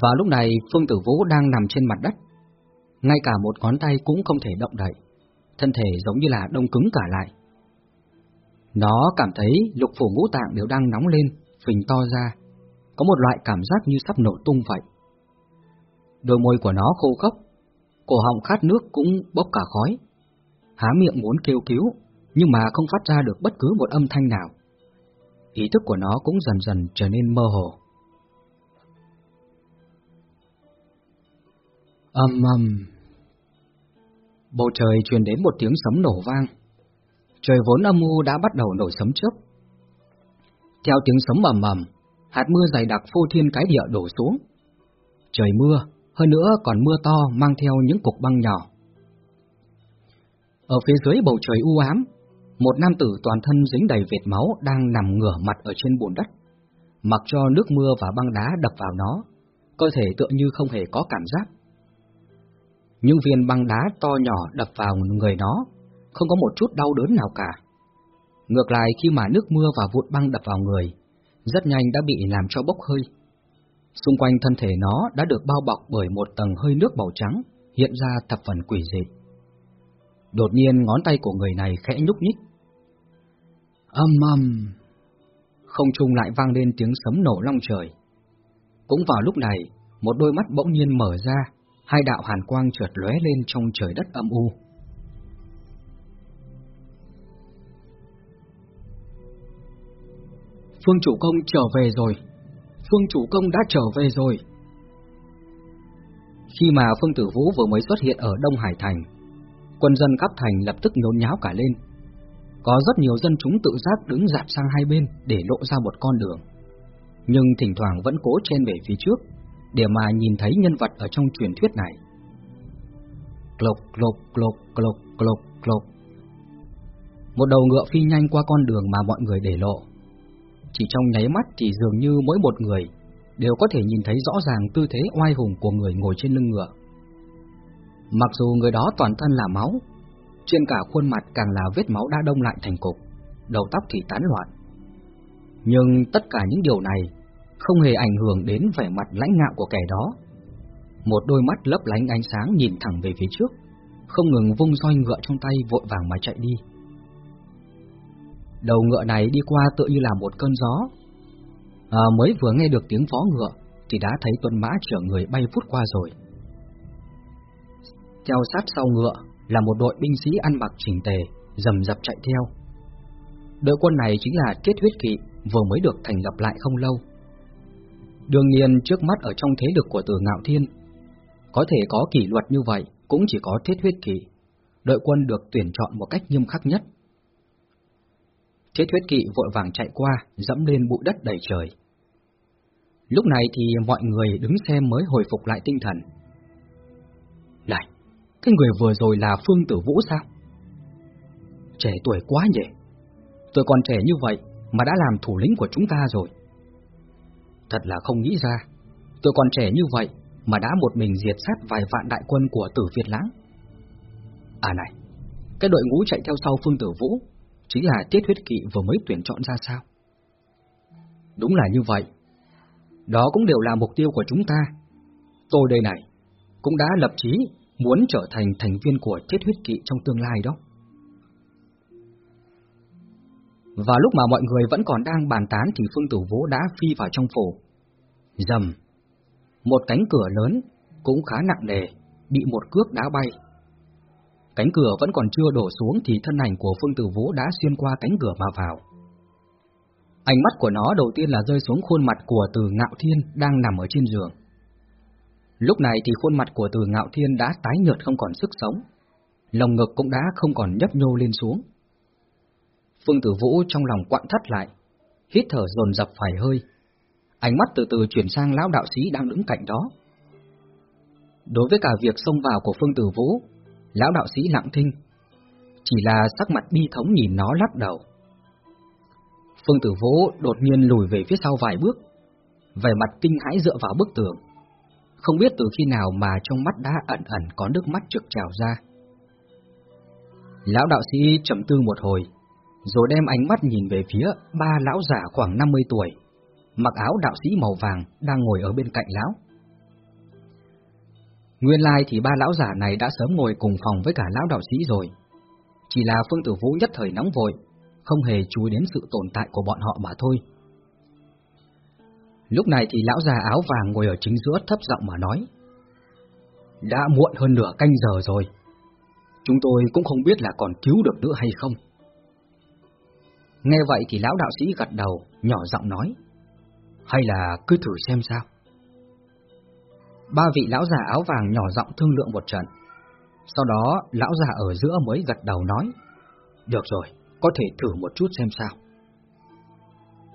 Và lúc này Phương Tử Vũ đang nằm trên mặt đất. Ngay cả một ngón tay cũng không thể động đậy, thân thể giống như là đông cứng cả lại. Nó cảm thấy lục phủ ngũ tạng đều đang nóng lên, phình to ra, có một loại cảm giác như sắp nổ tung vậy. Đôi môi của nó khô khốc, cổ họng khát nước cũng bốc cả khói. Há miệng muốn kêu cứu, nhưng mà không phát ra được bất cứ một âm thanh nào. Ý thức của nó cũng dần dần trở nên mơ hồ. Âm âm. Bầu trời truyền đến một tiếng sấm nổ vang. Trời vốn âm u đã bắt đầu nổi sấm chớp. Theo tiếng sấm ầm ầm, hạt mưa dày đặc phô thiên cái địa đổ xuống. Trời mưa, hơn nữa còn mưa to mang theo những cục băng nhỏ. Ở phía dưới bầu trời u ám, một nam tử toàn thân dính đầy vệt máu đang nằm ngửa mặt ở trên bùn đất, mặc cho nước mưa và băng đá đập vào nó, cơ thể tựa như không hề có cảm giác. Những viên băng đá to nhỏ đập vào người nó, không có một chút đau đớn nào cả. Ngược lại khi mà nước mưa và vụn băng đập vào người, rất nhanh đã bị làm cho bốc hơi. Xung quanh thân thể nó đã được bao bọc bởi một tầng hơi nước màu trắng, hiện ra thập phần quỷ dị. Đột nhiên ngón tay của người này khẽ nhúc nhích. Âm âm! Không trung lại vang lên tiếng sấm nổ long trời. Cũng vào lúc này, một đôi mắt bỗng nhiên mở ra, hai đạo hàn quang trượt lóe lên trong trời đất âm u. Phương chủ công trở về rồi. Phương chủ công đã trở về rồi. Khi mà Phương Tử Vũ vừa mới xuất hiện ở Đông Hải Thành, quân dân khắp thành lập tức nhốn nháo cả lên. Có rất nhiều dân chúng tự giác đứng dạp sang hai bên để lộ ra một con đường. Nhưng thỉnh thoảng vẫn cố chen về phía trước, để mà nhìn thấy nhân vật ở trong truyền thuyết này. Clộc, clộc, clộc, clộc, clộc, clộc. Một đầu ngựa phi nhanh qua con đường mà mọi người để lộ. Chỉ trong nháy mắt thì dường như mỗi một người đều có thể nhìn thấy rõ ràng tư thế oai hùng của người ngồi trên lưng ngựa. Mặc dù người đó toàn thân là máu, trên cả khuôn mặt càng là vết máu đã đông lại thành cục, đầu tóc thì tán loạn. Nhưng tất cả những điều này không hề ảnh hưởng đến vẻ mặt lãnh ngạo của kẻ đó. Một đôi mắt lấp lánh ánh sáng nhìn thẳng về phía trước, không ngừng vung roi ngựa trong tay vội vàng mà chạy đi. Đầu ngựa này đi qua tựa như là một cơn gió. À, mới vừa nghe được tiếng vó ngựa thì đã thấy tuần mã chở người bay vút qua rồi. Theo sát sau ngựa là một đội binh sĩ ăn mặc chỉnh tề, dầm dập chạy theo. Đội quân này chính là Tiết Huyết Kỵ vừa mới được thành lập lại không lâu. Đương nhiên trước mắt ở trong thế lực của Từ Ngạo Thiên, có thể có kỷ luật như vậy cũng chỉ có Thiết Huyết Kỵ. Đội quân được tuyển chọn một cách nghiêm khắc nhất. Thiết Huyết Kỵ vội vàng chạy qua, dẫm lên bụi đất đầy trời. Lúc này thì mọi người đứng xem mới hồi phục lại tinh thần. Này, cái người vừa rồi là Phương Tử Vũ sao? Trẻ tuổi quá nhỉ? Tôi còn trẻ như vậy mà đã làm thủ lĩnh của chúng ta rồi. Thật là không nghĩ ra, tôi còn trẻ như vậy mà đã một mình diệt sát vài vạn đại quân của tử Việt Lãng. À này, cái đội ngũ chạy theo sau Phương Tử Vũ chính là Tiết Huyết Kỵ vừa mới tuyển chọn ra sao? Đúng là như vậy. Đó cũng đều là mục tiêu của chúng ta. Tôi đây này, cũng đã lập chí muốn trở thành thành viên của Tiết Huyết Kỵ trong tương lai đó. Và lúc mà mọi người vẫn còn đang bàn tán thì Phương Tử Vũ đã phi vào trong phủ. Dầm, một cánh cửa lớn, cũng khá nặng nề, bị một cước đá bay. Cánh cửa vẫn còn chưa đổ xuống thì thân ảnh của Phương Tử Vũ đã xuyên qua cánh cửa mà vào. Ánh mắt của nó đầu tiên là rơi xuống khuôn mặt của Từ Ngạo Thiên đang nằm ở trên giường. Lúc này thì khuôn mặt của Từ Ngạo Thiên đã tái nhợt không còn sức sống, lồng ngực cũng đã không còn nhấp nhô lên xuống. Phương Tử Vũ trong lòng quặn thắt lại, hít thở dồn dập phải hơi. Ánh mắt từ từ chuyển sang lão đạo sĩ đang đứng cạnh đó. Đối với cả việc xông vào của Phương Tử Vũ, lão đạo sĩ lặng thinh, chỉ là sắc mặt bi thống nhìn nó lắc đầu. Phương Tử Vũ đột nhiên lùi về phía sau vài bước, vẻ mặt kinh hãi dựa vào bức tường. Không biết từ khi nào mà trong mắt đã ẩn ẩn có nước mắt trực trào ra. Lão đạo sĩ trầm tư một hồi, rồi đem ánh mắt nhìn về phía ba lão giả khoảng 50 tuổi, mặc áo đạo sĩ màu vàng đang ngồi ở bên cạnh lão. Nguyên lai thì ba lão giả này đã sớm ngồi cùng phòng với cả lão đạo sĩ rồi. Chỉ là Phương Tử Vũ nhất thời nóng vội, không hề chú ý đến sự tồn tại của bọn họ mà thôi. Lúc này thì lão già áo vàng ngồi ở chính giữa thấp giọng mà nói. Đã muộn hơn nửa canh giờ rồi. Chúng tôi cũng không biết là còn cứu được nữa hay không. Nghe vậy thì lão đạo sĩ gật đầu, nhỏ giọng nói. Hay là cứ thử xem sao. Ba vị lão già áo vàng nhỏ giọng thương lượng một trận. Sau đó, lão già ở giữa mới gật đầu nói. Được rồi, có thể thử một chút xem sao.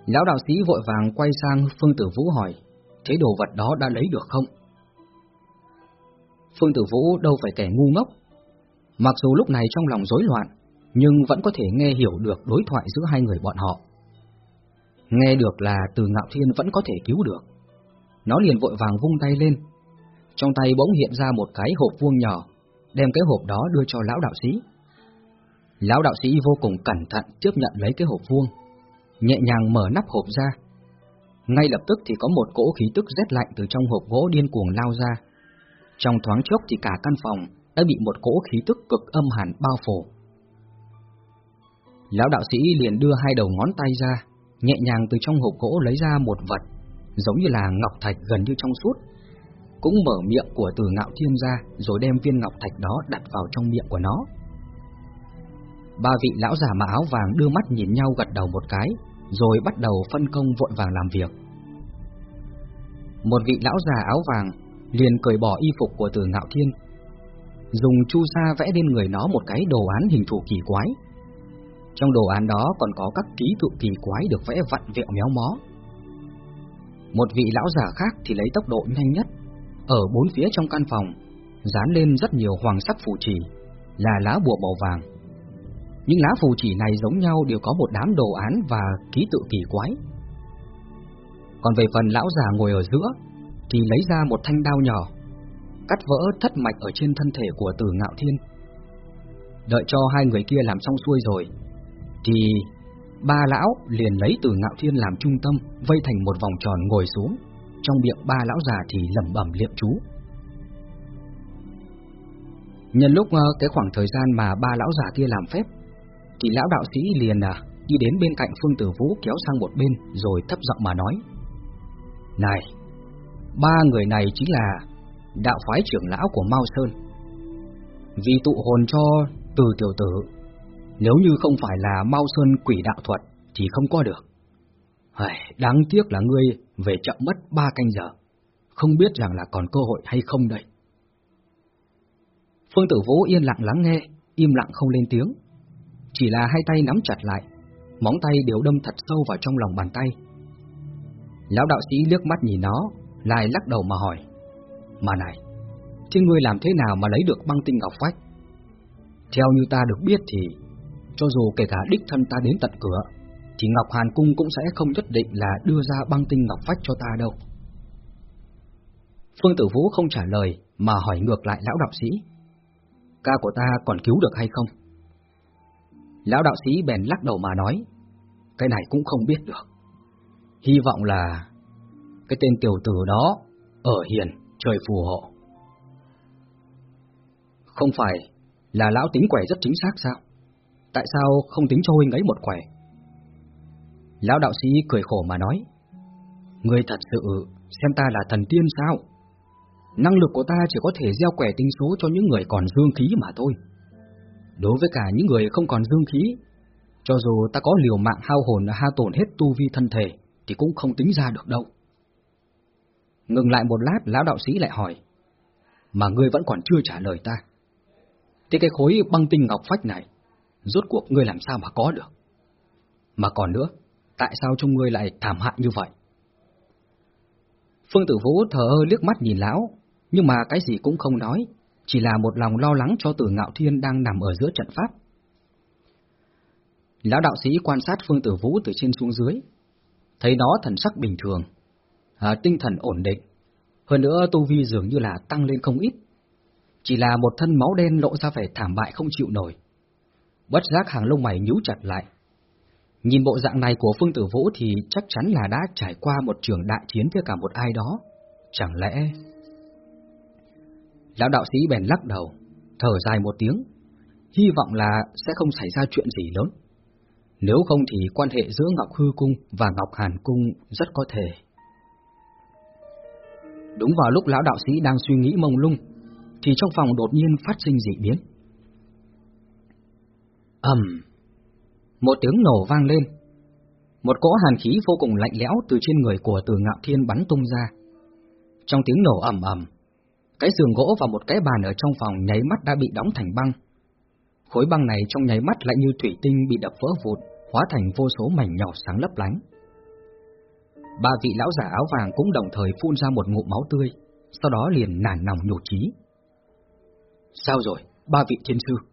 Lão đạo sĩ vội vàng quay sang Phương Tử Vũ hỏi, thế đồ vật đó đã lấy được không? Phương Tử Vũ đâu phải kẻ ngu ngốc. Mặc dù lúc này trong lòng rối loạn, nhưng vẫn có thể nghe hiểu được đối thoại giữa hai người bọn họ. Nghe được là từ Ngạo Thiên vẫn có thể cứu được. Nó liền vội vàng vung tay lên. Trong tay bỗng hiện ra một cái hộp vuông nhỏ, đem cái hộp đó đưa cho lão đạo sĩ. Lão đạo sĩ vô cùng cẩn thận chấp nhận lấy cái hộp vuông, nhẹ nhàng mở nắp hộp ra. Ngay lập tức thì có một cỗ khí tức rét lạnh từ trong hộp gỗ điên cuồng lao ra. Trong thoáng chốc thì cả căn phòng đã bị một cỗ khí tức cực âm hàn bao phủ. Lão đạo sĩ liền đưa hai đầu ngón tay ra, nhẹ nhàng từ trong hộp gỗ lấy ra một vật, giống như là ngọc thạch gần như trong suốt. Cũng mở miệng của từ ngạo thiên ra, rồi đem viên ngọc thạch đó đặt vào trong miệng của nó. Ba vị lão già mặc áo vàng đưa mắt nhìn nhau gật đầu một cái, rồi bắt đầu phân công vội vàng làm việc. Một vị lão già áo vàng liền cởi bỏ y phục của từ ngạo thiên, dùng chu sa vẽ lên người nó một cái đồ án hình thù kỳ quái. Trong đồ án đó còn có các ký tự kỳ quái được vẽ vặn vẹo méo mó. Một vị lão già khác thì lấy tốc độ nhanh nhất, ở bốn phía trong căn phòng, dán lên rất nhiều hoàng sắc phù chỉ, là lá bùa màu vàng. Những lá phù chỉ này giống nhau đều có một đám đồ án và ký tự kỳ quái. Còn về phần lão già ngồi ở giữa, thì lấy ra một thanh đao nhỏ, cắt vỡ thất mạch ở trên thân thể của Tử Ngạo Thiên. Đợi cho hai người kia làm xong xuôi rồi, thì ba lão liền lấy từ Ngạo Thiên làm trung tâm, vây thành một vòng tròn ngồi xuống. Trong miệng ba lão già thì lẩm bẩm liệm chú. Nhân lúc ờ, cái khoảng thời gian mà ba lão già kia làm phép, thì lão đạo sĩ liền à, đi đến bên cạnh Phương Tử Vũ kéo sang một bên rồi thấp giọng mà nói. Này, ba người này chính là đạo phái trưởng lão của Mao Sơn. Vì tụ hồn cho từ tiểu tử, nếu như không phải là Mao Sơn quỷ đạo thuật thì không có được. Hời, đáng tiếc là ngươi về chậm mất ba canh giờ, không biết rằng là còn cơ hội hay không đây. Phương Tử Vũ yên lặng lắng nghe, im lặng không lên tiếng. Chỉ là hai tay nắm chặt lại, móng tay đều đâm thật sâu vào trong lòng bàn tay. Lão đạo sĩ liếc mắt nhìn nó, lại lắc đầu mà hỏi. Mà này, trên ngươi làm thế nào mà lấy được băng tinh ngọc phách? Theo như ta được biết thì, cho dù kể cả đích thân ta đến tận cửa, thì Ngọc Hàn Cung cũng sẽ không nhất định là đưa ra băng tinh ngọc phách cho ta đâu. Phương Tử Vũ không trả lời mà hỏi ngược lại lão đạo sĩ. Ca của ta còn cứu được hay không? Lão đạo sĩ bèn lắc đầu mà nói, cái này cũng không biết được. Hy vọng là cái tên tiểu tử đó ở hiền, trời phù hộ. Không phải là lão tính quẻ rất chính xác sao? Tại sao không tính cho huynh ấy một quẻ? Lão đạo sĩ cười khổ mà nói, Ngươi thật sự xem ta là thần tiên sao? Năng lực của ta chỉ có thể gieo quẻ tinh số cho những người còn dương khí mà thôi. Đối với cả những người không còn dương khí, cho dù ta có liều mạng hao hồn hao tổn hết tu vi thân thể, thì cũng không tính ra được đâu. Ngừng lại một lát, lão đạo sĩ lại hỏi, mà ngươi vẫn còn chưa trả lời ta. Thế cái khối băng tinh ngọc phách này, rốt cuộc ngươi làm sao mà có được? Mà còn nữa, tại sao trông ngươi lại thảm hại như vậy? Phương Tử Vũ thờ ơ liếc mắt nhìn lão, nhưng mà cái gì cũng không nói, chỉ là một lòng lo lắng cho tử ngạo thiên đang nằm ở giữa trận pháp. Lão đạo sĩ quan sát Phương Tử Vũ từ trên xuống dưới, thấy nó thần sắc bình thường, à, tinh thần ổn định, hơn nữa tu vi dường như là tăng lên không ít, chỉ là một thân máu đen lộ ra vẻ thảm bại không chịu nổi. Bất giác hàng lông mày nhíu chặt lại. Nhìn bộ dạng này của Phương Tử Vũ thì chắc chắn là đã trải qua một trường đại chiến với cả một ai đó. Chẳng lẽ... Lão đạo sĩ bèn lắc đầu, thở dài một tiếng, hy vọng là sẽ không xảy ra chuyện gì lớn. Nếu không thì quan hệ giữa Ngọc Hư Cung và Ngọc Hàn Cung rất có thể. Đúng vào lúc lão đạo sĩ đang suy nghĩ mông lung, thì trong phòng đột nhiên phát sinh dị biến ầm, một tiếng nổ vang lên. Một cỗ hàn khí vô cùng lạnh lẽo từ trên người của Từ Ngạo Thiên bắn tung ra. Trong tiếng nổ ầm ầm, cái giường gỗ và một cái bàn ở trong phòng nháy mắt đã bị đóng thành băng. Khối băng này trong nháy mắt lại như thủy tinh bị đập vỡ vụn, hóa thành vô số mảnh nhỏ sáng lấp lánh. Ba vị lão giả áo vàng cũng đồng thời phun ra một ngụm máu tươi, sau đó liền nản lòng nhổ trí. Sao rồi, ba vị thiên sư?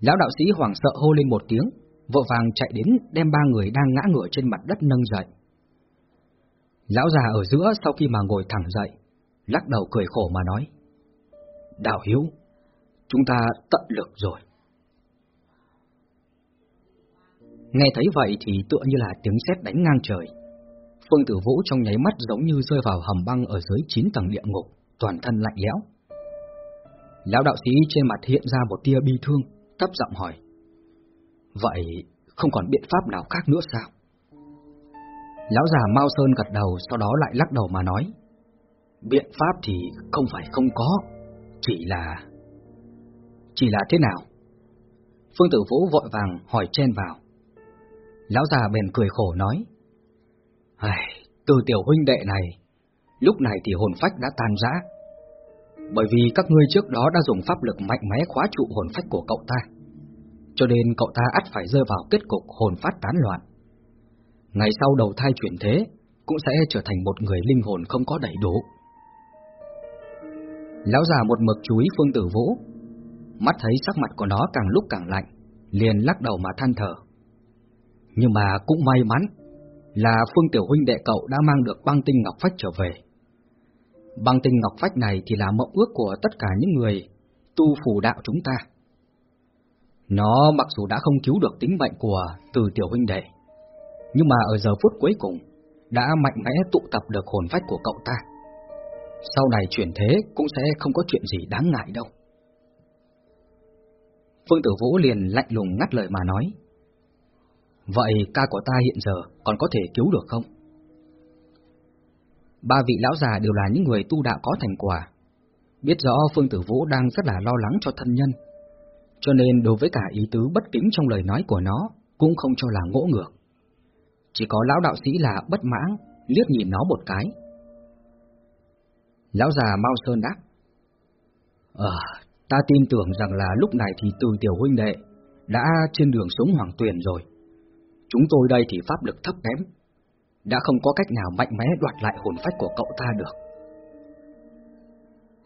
Lão đạo sĩ hoảng sợ hô lên một tiếng, vội vàng chạy đến đem ba người đang ngã ngựa trên mặt đất nâng dậy. Lão già ở giữa sau khi mà ngồi thẳng dậy, lắc đầu cười khổ mà nói. Đạo hiếu, chúng ta tận lực rồi. Nghe thấy vậy thì tựa như là tiếng sét đánh ngang trời. Phương Tử Vũ trong nháy mắt giống như rơi vào hầm băng ở dưới chín tầng địa ngục, toàn thân lạnh lẽo. Lão đạo sĩ trên mặt hiện ra một tia bi thương, thấp giọng hỏi. Vậy không còn biện pháp nào khác nữa sao? Lão già Mao Sơn gật đầu, sau đó lại lắc đầu mà nói. Biện pháp thì không phải không có, chỉ là... Chỉ là thế nào? Phương Tử Vũ vội vàng hỏi chen vào. Lão già bèn cười khổ nói. Ai, từ tiểu huynh đệ này, lúc này thì hồn phách đã tan rã. Bởi vì các ngươi trước đó đã dùng pháp lực mạnh mẽ khóa trụ hồn phách của cậu ta. Cho nên cậu ta ắt phải rơi vào kết cục hồn phát tán loạn. Ngày sau đầu thai chuyển thế, cũng sẽ trở thành một người linh hồn không có đầy đủ. Lão già một mực chú ý Phương Tử Vũ, mắt thấy sắc mặt của nó càng lúc càng lạnh, liền lắc đầu mà than thở. Nhưng mà cũng may mắn là Phương Tiểu Huynh đệ cậu đã mang được băng tinh ngọc phách trở về. Băng tinh ngọc phách này thì là mộng ước của tất cả những người tu phù đạo chúng ta. Nó mặc dù đã không cứu được tính mệnh của từ Tiểu Huynh đệ, nhưng mà ở giờ phút cuối cùng đã mạnh mẽ tụ tập được hồn phách của cậu ta. Sau này chuyển thế cũng sẽ không có chuyện gì đáng ngại đâu. Phương Tử Vũ liền lạnh lùng ngắt lời mà nói. Vậy ca của ta hiện giờ còn có thể cứu được không? Ba vị lão già đều là những người tu đạo có thành quả. Biết rõ Phương Tử Vũ đang rất là lo lắng cho thân nhân. Cho nên đối với cả ý tứ bất kính trong lời nói của nó cũng không cho là ngỗ ngược. Chỉ có lão đạo sĩ là bất mãn, liếc nhìn nó một cái. Lão già Mao Sơn đáp. Ờ, ta tin tưởng rằng là lúc này thì từ tiểu huynh đệ đã trên đường sống hoàng tuyền rồi. Chúng tôi đây thì pháp lực thấp kém, đã không có cách nào mạnh mẽ đoạt lại hồn phách của cậu ta được.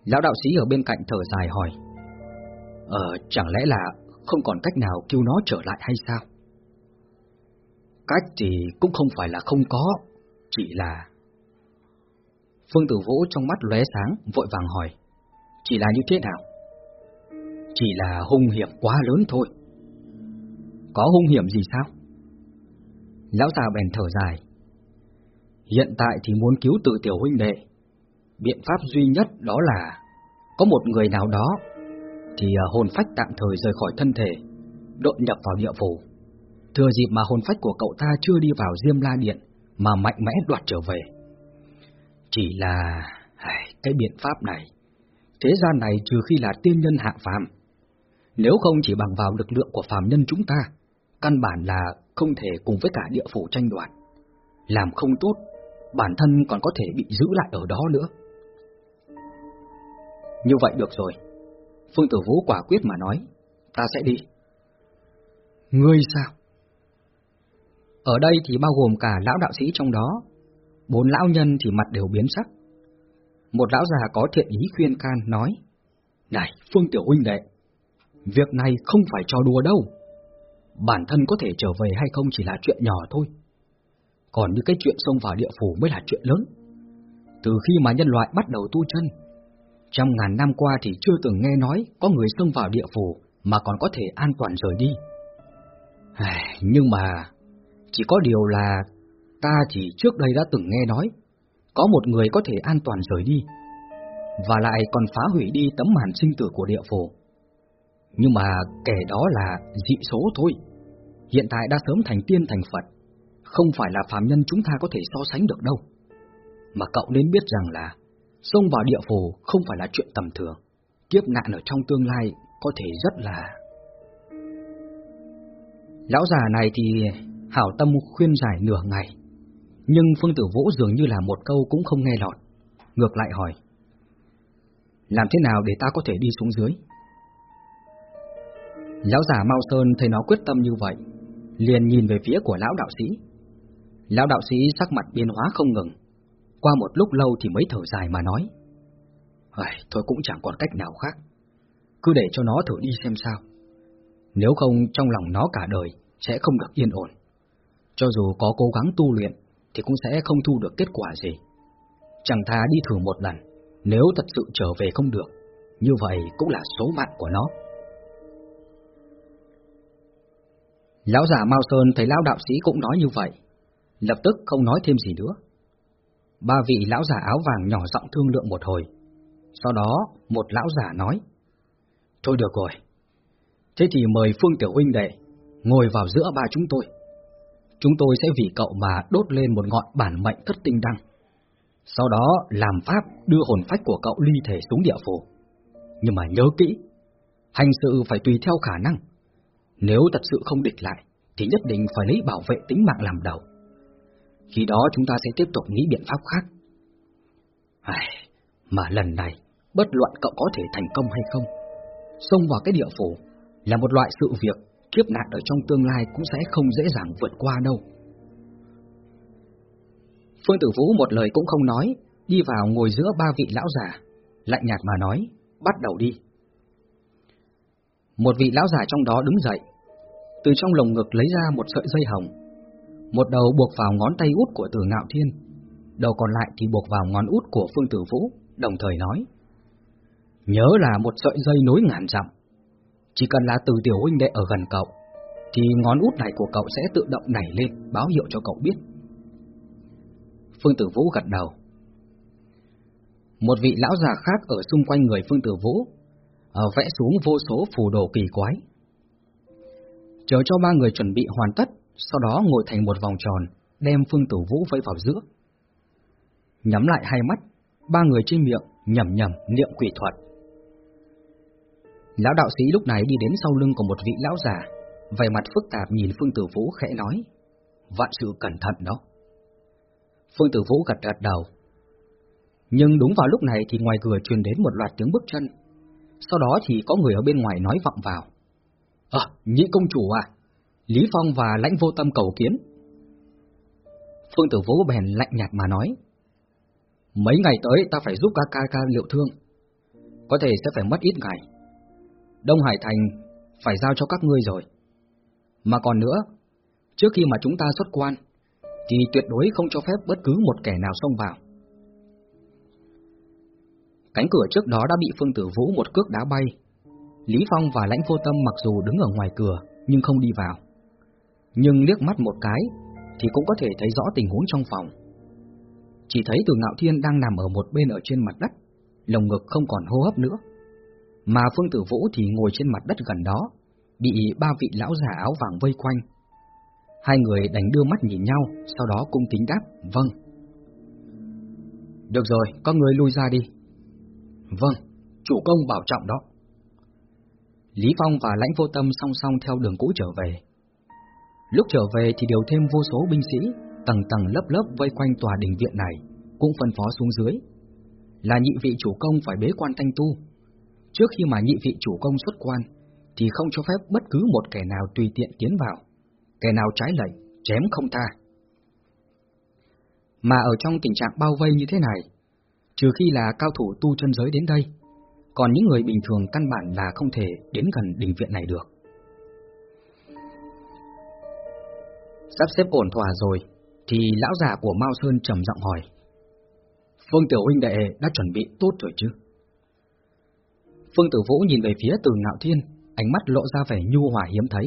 Lão đạo sĩ ở bên cạnh thở dài hỏi, Ờ, chẳng lẽ là không còn cách nào cứu nó trở lại hay sao? Cách thì cũng không phải là không có, chỉ là... Phương Tử Vũ trong mắt lóe sáng, vội vàng hỏi, chỉ là như thế nào? Chỉ là hung hiểm quá lớn thôi. Có hung hiểm gì sao? Lão già bèn thở dài. Hiện tại thì muốn cứu tự tiểu huynh đệ, biện pháp duy nhất đó là có một người nào đó thì à, hồn phách tạm thời rời khỏi thân thể, đột nhập vào địa phủ. Thừa dịp mà hồn phách của cậu ta chưa đi vào Diêm La Điện mà mạnh mẽ đoạt trở về. Chỉ là cái biện pháp này, thế gian này trừ khi là tiên nhân hạ phàm, nếu không chỉ bằng vào lực lượng của phàm nhân chúng ta, căn bản là không thể cùng với cả địa phủ tranh đoạt. Làm không tốt, bản thân còn có thể bị giữ lại ở đó nữa. Như vậy được rồi. Phương Tử Vũ quả quyết mà nói, ta sẽ đi. Ngươi sao? Ở đây thì bao gồm cả lão đạo sĩ trong đó, bốn lão nhân thì mặt đều biến sắc. Một lão già có thiện ý khuyên can nói, Này, Phương Tiểu Huynh đệ, việc này không phải trò đùa đâu. Bản thân có thể trở về hay không chỉ là chuyện nhỏ thôi. Còn như cái chuyện xông vào địa phủ mới là chuyện lớn. Từ khi mà nhân loại bắt đầu tu chân, trong ngàn năm qua thì chưa từng nghe nói có người xông vào địa phủ mà còn có thể an toàn rời đi. Nhưng mà, chỉ có điều là ta thì trước đây đã từng nghe nói, có một người có thể an toàn rời đi. và lại còn phá hủy đi tấm màn sinh tử của địa phủ. Nhưng mà kẻ đó là dị số thôi. Hiện tại đã sớm thành tiên thành Phật, không phải là phàm nhân chúng ta có thể so sánh được đâu. Mà cậu nên biết rằng là xông vào địa phủ không phải là chuyện tầm thường. Kiếp nạn ở trong tương lai có thể rất là... Lão già này thì hảo tâm khuyên giải nửa ngày, nhưng Phương Tử Vũ dường như là một câu cũng không nghe lọt, ngược lại hỏi. Làm thế nào để ta có thể đi xuống dưới? Lão già Mao Sơn thấy nó quyết tâm như vậy, liền nhìn về phía của lão đạo sĩ. Lão đạo sĩ sắc mặt biến hóa không ngừng, qua một lúc lâu thì mới thở dài mà nói. Ai, thôi cũng chẳng còn cách nào khác, cứ để cho nó thử đi xem sao. Nếu không trong lòng nó cả đời sẽ không được yên ổn. Cho dù có cố gắng tu luyện thì cũng sẽ không thu được kết quả gì. Chẳng thà đi thử một lần, nếu thật sự trở về không được, như vậy cũng là số mạng của nó. Lão giả Mao Sơn thấy lão đạo sĩ cũng nói như vậy, lập tức không nói thêm gì nữa. Ba vị lão già áo vàng nhỏ giọng thương lượng một hồi, sau đó một lão già nói, Thôi được rồi, thế thì mời Phương Tiểu Huynh đệ ngồi vào giữa ba chúng tôi. Chúng tôi sẽ vì cậu mà đốt lên một ngọn bản mệnh thất tinh đăng. Sau đó làm pháp đưa hồn phách của cậu ly thể xuống địa phủ. Nhưng mà nhớ kỹ, hành sự phải tùy theo khả năng. Nếu thật sự không địch lại, thì nhất định phải lấy bảo vệ tính mạng làm đầu. Khi đó chúng ta sẽ tiếp tục nghĩ biện pháp khác. Ai, mà lần này, bất luận cậu có thể thành công hay không, xông vào cái địa phủ là một loại sự việc kiếp nạn ở trong tương lai cũng sẽ không dễ dàng vượt qua đâu. Phương Tử Vũ một lời cũng không nói, đi vào ngồi giữa ba vị lão già, lạnh nhạt mà nói, bắt đầu đi. Một vị lão già trong đó đứng dậy, từ trong lồng ngực lấy ra một sợi dây hồng, một đầu buộc vào ngón tay út của Từ Ngạo Thiên, đầu còn lại thì buộc vào ngón út của Phương Tử Vũ, đồng thời nói: Nhớ là một sợi dây nối ngàn dặm, chỉ cần là từ tiểu huynh đệ ở gần cậu, thì ngón út này của cậu sẽ tự động nảy lên, báo hiệu cho cậu biết. Phương Tử Vũ gật đầu. Một vị lão già khác ở xung quanh người Phương Tử Vũ, ở vẽ xuống vô số phù đồ kỳ quái. Chờ cho ba người chuẩn bị hoàn tất, sau đó ngồi thành một vòng tròn, đem Phương Tử Vũ vẫy vào giữa. Nhắm lại hai mắt, ba người trên miệng nhầm nhầm niệm quỷ thuật. Lão đạo sĩ lúc này đi đến sau lưng của một vị lão già, vẻ mặt phức tạp nhìn Phương Tử Vũ khẽ nói, vạn sự cẩn thận đó. Phương Tử Vũ gật gật đầu. Nhưng đúng vào lúc này thì ngoài cửa truyền đến một loạt tiếng bước chân. Sau đó thì có người ở bên ngoài nói vọng vào. Ờ, à, nhị công chủ à, Lý Phong và lãnh vô tâm cầu kiến. Phương Tử Vũ bèn lạnh nhạt mà nói. Mấy ngày tới ta phải giúp ca ca ca liệu thương. Có thể sẽ phải mất ít ngày. Đông Hải Thành phải giao cho các ngươi rồi. Mà còn nữa, trước khi mà chúng ta xuất quan, thì tuyệt đối không cho phép bất cứ một kẻ nào xông vào. Cánh cửa trước đó đã bị Phương Tử Vũ một cước đá bay. Lý Phong và Lãnh Vô Tâm mặc dù đứng ở ngoài cửa nhưng không đi vào. Nhưng liếc mắt một cái thì cũng có thể thấy rõ tình huống trong phòng. Chỉ thấy Từ Ngạo Thiên đang nằm ở một bên ở trên mặt đất, lồng ngực không còn hô hấp nữa. Mà Phương Tử Vũ thì ngồi trên mặt đất gần đó, bị ba vị lão già áo vàng vây quanh. Hai người đánh đưa mắt nhìn nhau, sau đó cung kính đáp, vâng. Được rồi, các người lui ra đi. Vâng, chủ công bảo trọng đó. Lý Phong và Lãnh Vô Tâm song song theo đường cũ trở về. Lúc trở về thì điều thêm vô số binh sĩ, tầng tầng lớp lớp vây quanh tòa đình viện này, cũng phân phó xuống dưới. Là nhị vị chủ công phải bế quan thanh tu. Trước khi mà nhị vị chủ công xuất quan, thì không cho phép bất cứ một kẻ nào tùy tiện tiến vào. Kẻ nào trái lệnh, chém không tha. Mà ở trong tình trạng bao vây như thế này, trừ khi là cao thủ tu chân giới đến đây, còn những người bình thường căn bản là không thể đến gần đình viện này được. Sắp xếp ổn thỏa rồi, thì lão già của Mao Sơn trầm giọng hỏi. Phương Tiểu huynh đệ đã chuẩn bị tốt rồi chứ? Phương Tử Vũ nhìn về phía từ Ngạo Thiên, ánh mắt lộ ra vẻ nhu hòa hiếm thấy,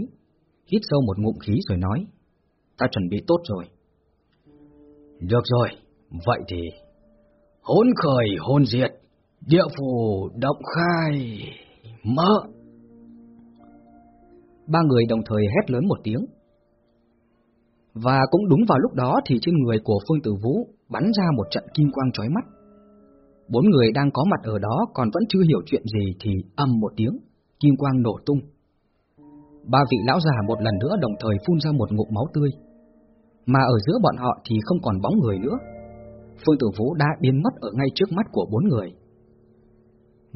hít sâu một ngụm khí rồi nói, ta chuẩn bị tốt rồi. Được rồi, vậy thì hỗn khởi hôn diệt, Địa phủ động khai, mở. Ba người đồng thời hét lớn một tiếng. Và cũng đúng vào lúc đó thì trên người của Phương Tử Vũ bắn ra một trận kim quang chói mắt. Bốn người đang có mặt ở đó còn vẫn chưa hiểu chuyện gì thì âm một tiếng, kim quang nổ tung. Ba vị lão già một lần nữa đồng thời phun ra một ngụm máu tươi. Mà ở giữa bọn họ thì không còn bóng người nữa. Phương Tử Vũ đã biến mất ở ngay trước mắt của bốn người.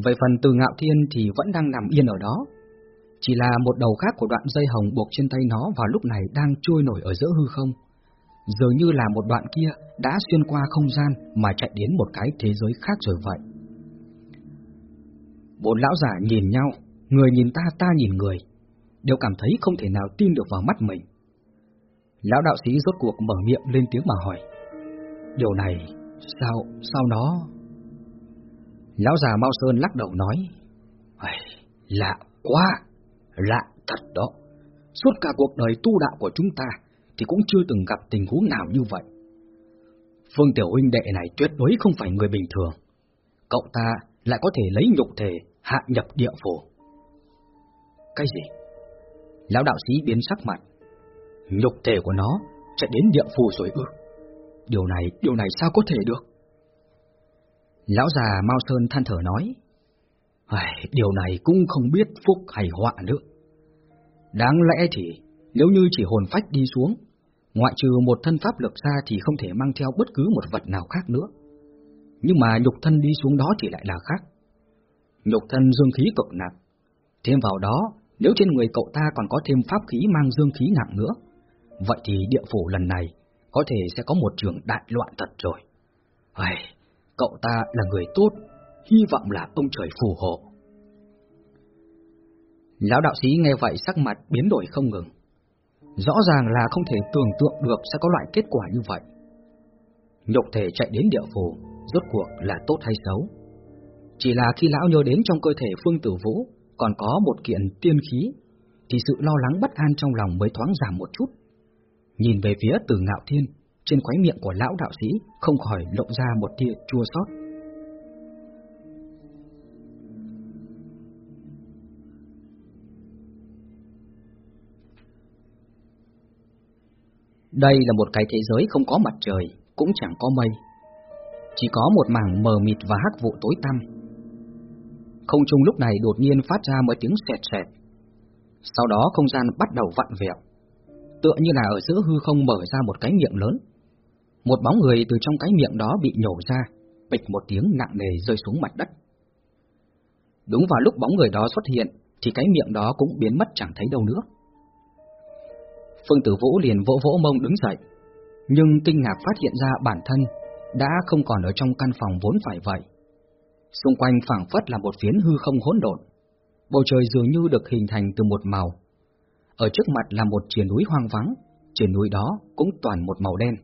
Về phần từ ngạo thiên thì vẫn đang nằm yên ở đó. Chỉ là một đầu khác của đoạn dây hồng buộc trên tay nó vào lúc này đang trôi nổi ở giữa hư không. Dường như là một đoạn kia đã xuyên qua không gian mà chạy đến một cái thế giới khác rồi vậy. Bốn lão giả nhìn nhau, người nhìn ta ta nhìn người, đều cảm thấy không thể nào tin được vào mắt mình. Lão đạo sĩ rốt cuộc mở miệng lên tiếng mà hỏi. Điều này, sao, sao nó... Lão già Mao Sơn lắc đầu nói, lạ quá, lạ thật đó. Suốt cả cuộc đời tu đạo của chúng ta thì cũng chưa từng gặp tình huống nào như vậy. Phương Tiểu huynh đệ này tuyệt đối không phải người bình thường. Cậu ta lại có thể lấy nhục thể hạ nhập địa phủ. Cái gì? Lão đạo sĩ biến sắc mặt. Nhục thể của nó chạy đến địa phủ rồi ư? Điều này, điều này sao có thể được? Lão già Mao Sơn than thở nói, điều này cũng không biết phúc hay họa nữa. Đáng lẽ thì nếu như chỉ hồn phách đi xuống, ngoại trừ một thân pháp lực ra thì không thể mang theo bất cứ một vật nào khác nữa. Nhưng mà nhục thân đi xuống đó thì lại là khác. Nhục thân dương khí cực nặng, thêm vào đó, nếu trên người cậu ta còn có thêm pháp khí mang dương khí nặng nữa, vậy thì địa phủ lần này có thể sẽ có một trường đại loạn thật rồi. Ai, cậu ta là người tốt, hy vọng là ông trời phù hộ. Lão đạo sĩ nghe vậy sắc mặt biến đổi không ngừng. Rõ ràng là không thể tưởng tượng được sẽ có loại kết quả như vậy. Nhục thể chạy đến địa phủ, rốt cuộc là tốt hay xấu? Chỉ là khi lão nhớ đến trong cơ thể Phương Tử Vũ còn có một kiện tiên khí, thì sự lo lắng bất an trong lòng mới thoáng giảm một chút. Nhìn về phía từ ngạo thiên, trên khóe miệng của lão đạo sĩ không khỏi lộ ra một tia chua xót. Đây là một cái thế giới không có mặt trời, cũng chẳng có mây. Chỉ có một mảng mờ mịt và hắc vụ tối tăm. Không trung lúc này đột nhiên phát ra một tiếng sẹt sẹt. Sau đó không gian bắt đầu vặn vẹo. Tựa như là ở giữa hư không mở ra một cái miệng lớn. Một bóng người từ trong cái miệng đó bị nhổ ra, bịch một tiếng nặng nề rơi xuống mặt đất. Đúng vào lúc bóng người đó xuất hiện, thì cái miệng đó cũng biến mất chẳng thấy đâu nữa. Phương Tử Vũ liền vỗ vỗ mông đứng dậy, nhưng kinh ngạc phát hiện ra bản thân đã không còn ở trong căn phòng vốn phải vậy. Xung quanh phảng phất là một phiến hư không hỗn độn, bầu trời dường như được hình thành từ một màu. Ở trước mặt là một triển núi hoang vắng, triển núi đó cũng toàn một màu đen.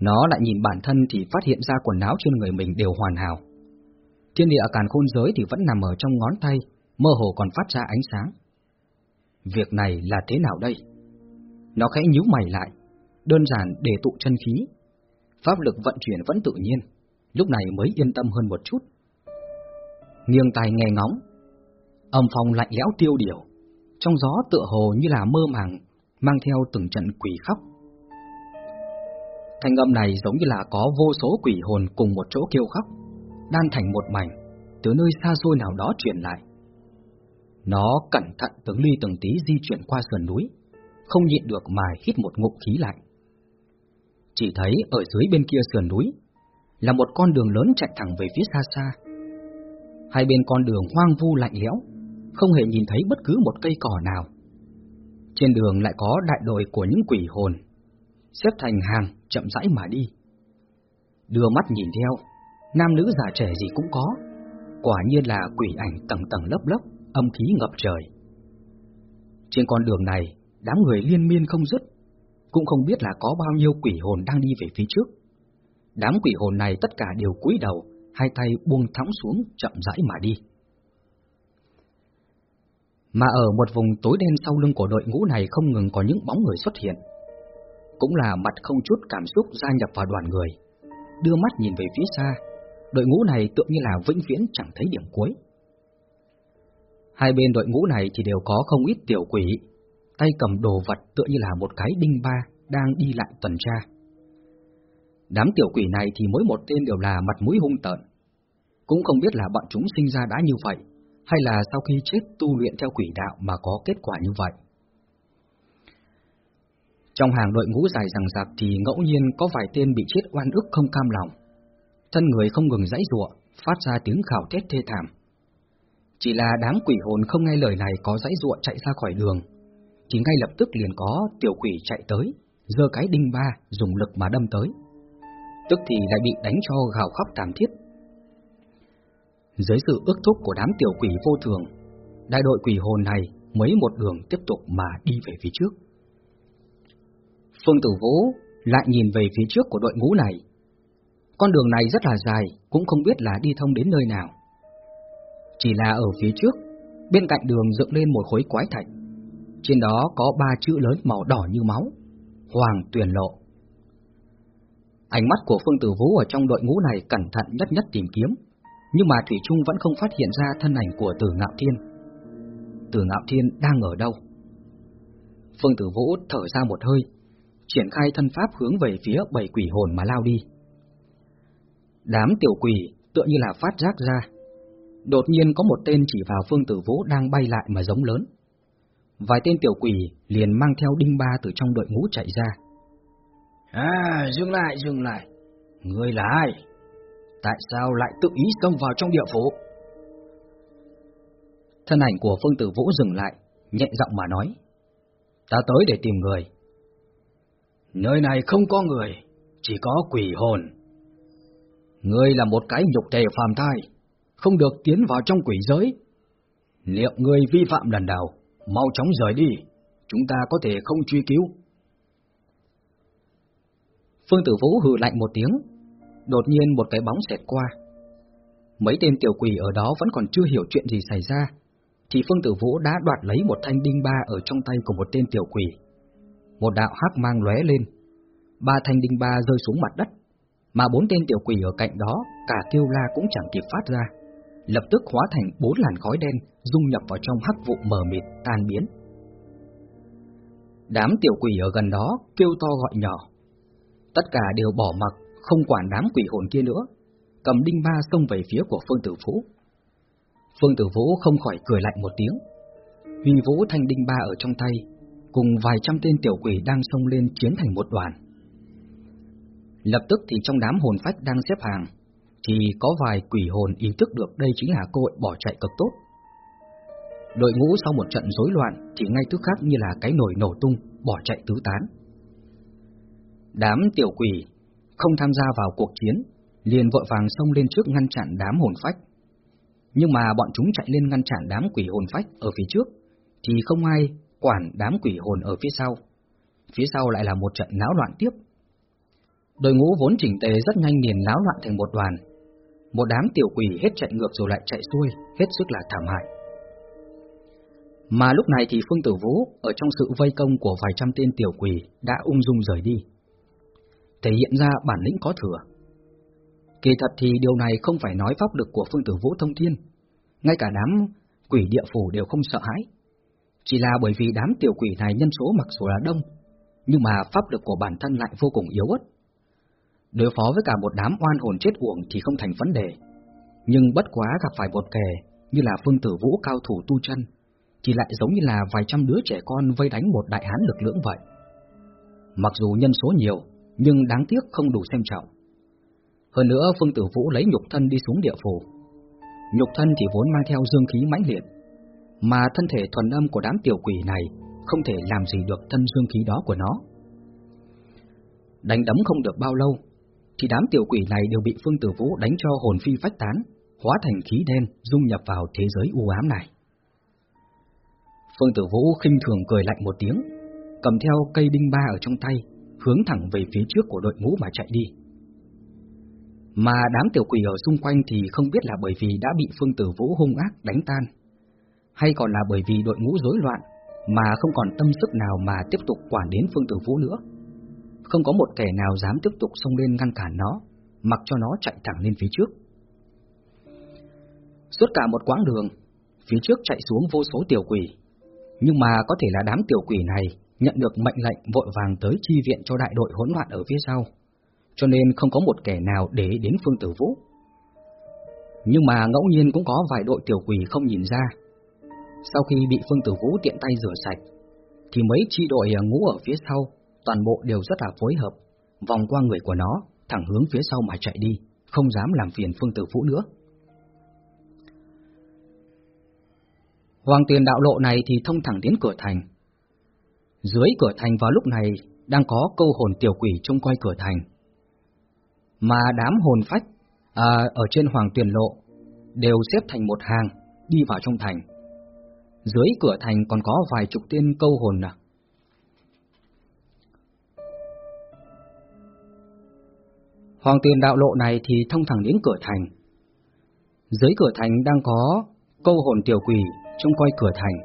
Nó lại nhìn bản thân thì phát hiện ra quần áo trên người mình đều hoàn hảo. Thiên địa càn khôn giới thì vẫn nằm ở trong ngón tay, mơ hồ còn phát ra ánh sáng. Việc này là thế nào đây? Nó khẽ nhíu mày lại, đơn giản để tụ chân khí. Pháp lực vận chuyển vẫn tự nhiên, lúc này mới yên tâm hơn một chút. Nghiêng tai nghe ngóng, âm phong lạnh lẽo tiêu điều, trong gió tựa hồ như là mơ màng, mang theo từng trận quỷ khóc. Thanh âm này giống như là có vô số quỷ hồn cùng một chỗ kêu khóc, đan thành một mảnh, từ nơi xa xôi nào đó truyền lại. Nó cẩn thận từng ly từng tí di chuyển qua sườn núi, không nhịn được mà hít một ngụm khí lạnh. Chỉ thấy ở dưới bên kia sườn núi là một con đường lớn chạy thẳng về phía xa xa. Hai bên con đường hoang vu lạnh lẽo, không hề nhìn thấy bất cứ một cây cỏ nào. Trên đường lại có đại đội của những quỷ hồn, xếp thành hàng chậm rãi mà đi. Đưa mắt nhìn theo, nam nữ già trẻ gì cũng có, quả nhiên là quỷ ảnh tầng tầng lớp lớp âm khí ngập trời. Trên con đường này, đám người liên miên không dứt, cũng không biết là có bao nhiêu quỷ hồn đang đi về phía trước. Đám quỷ hồn này tất cả đều cúi đầu, hai tay buông thõng xuống chậm rãi mà đi. Mà ở một vùng tối đen sau lưng của đội ngũ này không ngừng có những bóng người xuất hiện. Cũng là mặt không chút cảm xúc gia nhập vào đoàn người, đưa mắt nhìn về phía xa, đội ngũ này tựa như là vĩnh viễn chẳng thấy điểm cuối. Hai bên đội ngũ này thì đều có không ít tiểu quỷ, tay cầm đồ vật tựa như là một cái đinh ba đang đi lại tuần tra. Đám tiểu quỷ này thì mỗi một tên đều là mặt mũi hung tợn. Cũng không biết là bọn chúng sinh ra đã như vậy, hay là sau khi chết tu luyện theo quỷ đạo mà có kết quả như vậy. Trong hàng đội ngũ dài rằng rạc thì ngẫu nhiên có vài tên bị chết oan ức không cam lòng. Thân người không ngừng dãy ruộng, phát ra tiếng khảo thét thê thảm. Chỉ là đám quỷ hồn không nghe lời này có dãy ruộng chạy ra khỏi đường, chỉ ngay lập tức liền có tiểu quỷ chạy tới, giơ cái đinh ba dùng lực mà đâm tới. Tức thì lại bị đánh cho gào khóc thảm thiết. Dưới sự ước thúc của đám tiểu quỷ vô thường, đại đội quỷ hồn này mấy một đường tiếp tục mà đi về phía trước. Phương Tử Vũ lại nhìn về phía trước của đội ngũ này. Con đường này rất là dài, cũng không biết là đi thông đến nơi nào. Chỉ là ở phía trước, bên cạnh đường dựng lên một khối quái thạch. Trên đó có ba chữ lớn màu đỏ như máu, Hoàng Tuyền Lộ. Ánh mắt của Phương Tử Vũ ở trong đội ngũ này cẩn thận nhất nhất tìm kiếm, nhưng mà Thủy Trung vẫn không phát hiện ra thân ảnh của Tử Ngạo Thiên. Tử Ngạo Thiên đang ở đâu? Phương Tử Vũ thở ra một hơi, triển khai thân pháp hướng về phía bảy quỷ hồn mà lao đi. Đám tiểu quỷ tựa như là phát giác ra. Đột nhiên có một tên chỉ vào Phương Tử Vũ đang bay lại mà giống lớn. Vài tên tiểu quỷ liền mang theo đinh ba từ trong đội ngũ chạy ra. À, dừng lại, dừng lại. Người là ai? Tại sao lại tự ý xông vào trong địa phủ? Thân ảnh của Phương Tử Vũ dừng lại, nhẹ giọng mà nói. Ta tới để tìm người. Nơi này không có người, chỉ có quỷ hồn. Ngươi là một cái nhục thể phàm thai, không được tiến vào trong quỷ giới. Liệu người vi phạm lần nào, mau chóng rời đi, chúng ta có thể không truy cứu. Phương Tử Vũ hừ lạnh một tiếng, đột nhiên một cái bóng xẹt qua. Mấy tên tiểu quỷ ở đó vẫn còn chưa hiểu chuyện gì xảy ra, thì Phương Tử Vũ đã đoạt lấy một thanh đinh ba ở trong tay của một tên tiểu quỷ một đạo hắc mang lóe lên, ba thanh đinh ba rơi xuống mặt đất, mà bốn tên tiểu quỷ ở cạnh đó cả kêu la cũng chẳng kịp phát ra, lập tức hóa thành bốn làn khói đen dung nhập vào trong hắc vụ mờ mịt tan biến. Đám tiểu quỷ ở gần đó kêu to gọi nhỏ, tất cả đều bỏ mặc, không quản đám quỷ hồn kia nữa, cầm đinh ba xông về phía của Phương Tử Vũ. Phương Tử Vũ không khỏi cười lạnh một tiếng, huy vũ thanh đinh ba ở trong tay, cùng vài trăm tên tiểu quỷ đang xông lên chiến thành một đoàn. Lập tức thì trong đám hồn phách đang xếp hàng, thì có vài quỷ hồn ý thức được đây chính là cơ hội bỏ chạy cực tốt. Đội ngũ sau một trận rối loạn thì ngay tức khắc như là cái nồi nổ tung, bỏ chạy tứ tán. Đám tiểu quỷ không tham gia vào cuộc chiến, liền vội vàng xông lên trước ngăn chặn đám hồn phách. Nhưng mà bọn chúng chạy lên ngăn chặn đám quỷ hồn phách ở phía trước, thì không ai quản đám quỷ hồn ở phía sau. Phía sau lại là một trận náo loạn tiếp. Đội ngũ vốn chỉnh tề rất nhanh liền náo loạn thành một đoàn. Một đám tiểu quỷ hết chạy ngược rồi lại chạy xuôi, hết sức là thảm hại. Mà lúc này thì Phương Tử Vũ ở trong sự vây công của vài trăm tên tiểu quỷ đã ung dung rời đi. Thể hiện ra bản lĩnh có thừa. Kỳ thật thì điều này không phải nói pháp lực của Phương Tử Vũ thông thiên. Ngay cả đám quỷ địa phủ đều không sợ hãi. Chỉ là bởi vì đám tiểu quỷ này nhân số mặc dù là đông, nhưng mà pháp lực của bản thân lại vô cùng yếu ớt. Đối phó với cả một đám oan hồn chết uổng thì không thành vấn đề, nhưng bất quá gặp phải một kẻ như là phương tử vũ cao thủ tu chân, thì lại giống như là vài trăm đứa trẻ con vây đánh một đại hán lực lưỡng vậy. Mặc dù nhân số nhiều, nhưng đáng tiếc không đủ xem trọng. Hơn nữa Phương Tử Vũ lấy nhục thân đi xuống địa phủ. Nhục thân thì vốn mang theo dương khí mãnh liệt, mà thân thể thuần âm của đám tiểu quỷ này không thể làm gì được thân dương khí đó của nó. Đánh đấm không được bao lâu, thì đám tiểu quỷ này đều bị Phương Tử Vũ đánh cho hồn phi phách tán, hóa thành khí đen dung nhập vào thế giới u ám này. Phương Tử Vũ khinh thường cười lạnh một tiếng, cầm theo cây đinh ba ở trong tay, hướng thẳng về phía trước của đội ngũ mà chạy đi. Mà đám tiểu quỷ ở xung quanh thì không biết là bởi vì đã bị Phương Tử Vũ hung ác đánh tan, hay còn là bởi vì đội ngũ rối loạn mà không còn tâm sức nào mà tiếp tục quản đến Phương Tử Vũ nữa. Không có một kẻ nào dám tiếp tục xông lên ngăn cản nó, mặc cho nó chạy thẳng lên phía trước. Suốt cả một quãng đường, phía trước chạy xuống vô số tiểu quỷ. Nhưng mà có thể là đám tiểu quỷ này nhận được mệnh lệnh vội vàng tới chi viện cho đại đội hỗn loạn ở phía sau, cho nên không có một kẻ nào để đến Phương Tử Vũ. Nhưng mà ngẫu nhiên cũng có vài đội tiểu quỷ không nhìn ra. Sau khi bị Phương Tử Vũ tiện tay rửa sạch, thì mấy chi đội à, ngũ ở phía sau, toàn bộ đều rất là phối hợp, vòng qua người của nó, thẳng hướng phía sau mà chạy đi, không dám làm phiền Phương Tử Vũ nữa. Hoàng tiền đạo lộ này thì thông thẳng đến cửa thành. Dưới cửa thành vào lúc này đang có câu hồn tiểu quỷ trông coi cửa thành. Mà đám hồn phách à, ở trên hoàng tiền lộ đều xếp thành một hàng đi vào trong thành. Dưới cửa thành còn có vài chục tên câu hồn à. Hoàng tiền đạo lộ này thì thông thẳng đến cửa thành. Dưới cửa thành đang có câu hồn tiểu quỷ trông coi cửa thành.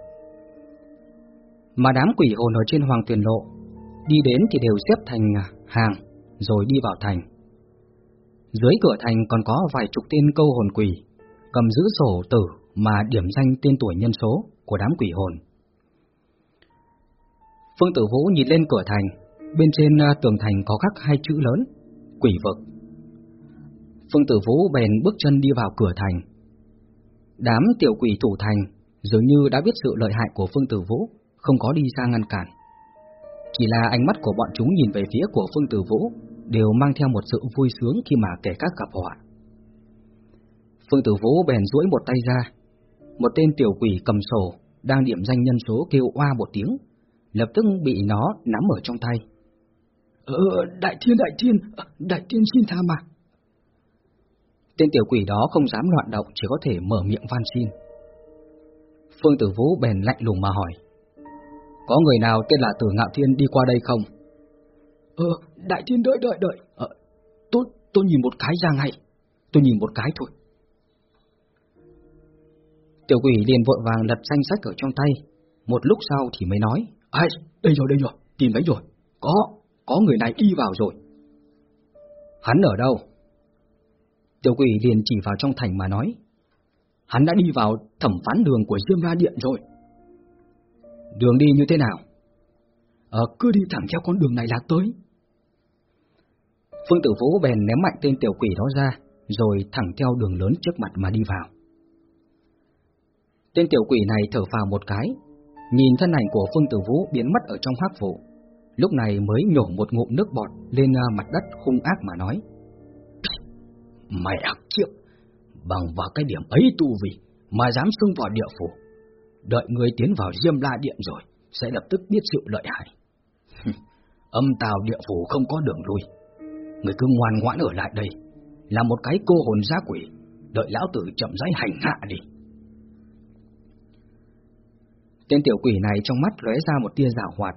Mà đám quỷ hồn ở trên hoàng tiền lộ đi đến thì đều xếp thành hàng rồi đi vào thành. Dưới cửa thành còn có vài chục tên câu hồn quỷ cầm giữ sổ tử mà điểm danh tên tuổi nhân số của đám quỷ hồn. Phương Tử Vũ nhìn lên cửa thành, bên trên à, tường thành có khắc hai chữ lớn, quỷ vực. Phương Tử Vũ bèn bước chân đi vào cửa thành. Đám tiểu quỷ thủ thành dường như đã biết sự lợi hại của Phương Tử Vũ, không có đi ra ngăn cản. Chỉ là ánh mắt của bọn chúng nhìn về phía của Phương Tử Vũ đều mang theo một sự vui sướng khi mà kể các gặp họa. Phương Tử Vũ bèn duỗi một tay ra, một tên tiểu quỷ cầm sổ đang điểm danh nhân số kêu oa một tiếng, lập tức bị nó nắm ở trong tay. Ờ, đại thiên, đại thiên, đại thiên xin tha mà. Tên tiểu quỷ đó không dám loạn động, chỉ có thể mở miệng van xin. Phương Tử Vũ bèn lạnh lùng mà hỏi. Có người nào tên là Tử Ngạo Thiên đi qua đây không? Ờ, đại thiên đợi đợi đợi. Ờ, tôi, tôi nhìn một cái ra ngay. Tôi nhìn một cái thôi. Tiểu quỷ liền vội vàng lật danh sách ở trong tay, một lúc sau thì mới nói, Ai, đây rồi, đây rồi, tìm thấy rồi, có, có người này đi vào rồi. Hắn ở đâu? Tiểu quỷ liền chỉ vào trong thành mà nói, hắn đã đi vào thẩm phán đường của Diêm La Điện rồi. Đường đi như thế nào? Ờ, cứ đi thẳng theo con đường này là tới. Phương Tử Vũ bèn ném mạnh tên tiểu quỷ đó ra, rồi thẳng theo đường lớn trước mặt mà đi vào. Tên tiểu quỷ này thở phào một cái, nhìn thân ảnh của Phương Tử Vũ biến mất ở trong hắc vụ, lúc này mới nhổ một ngụm nước bọt lên à, mặt đất hung ác mà nói. Mày ác chiếc, bằng vào cái điểm ấy tu vì mà dám xông vào địa phủ, đợi người tiến vào diêm la điện rồi, sẽ lập tức biết sự lợi hại. Âm tào địa phủ không có đường lui, người cứ ngoan ngoãn ở lại đây, là một cái cô hồn giá quỷ, đợi lão tử chậm rãi hành hạ đi. Tên tiểu quỷ này trong mắt lóe ra một tia giả hoạt,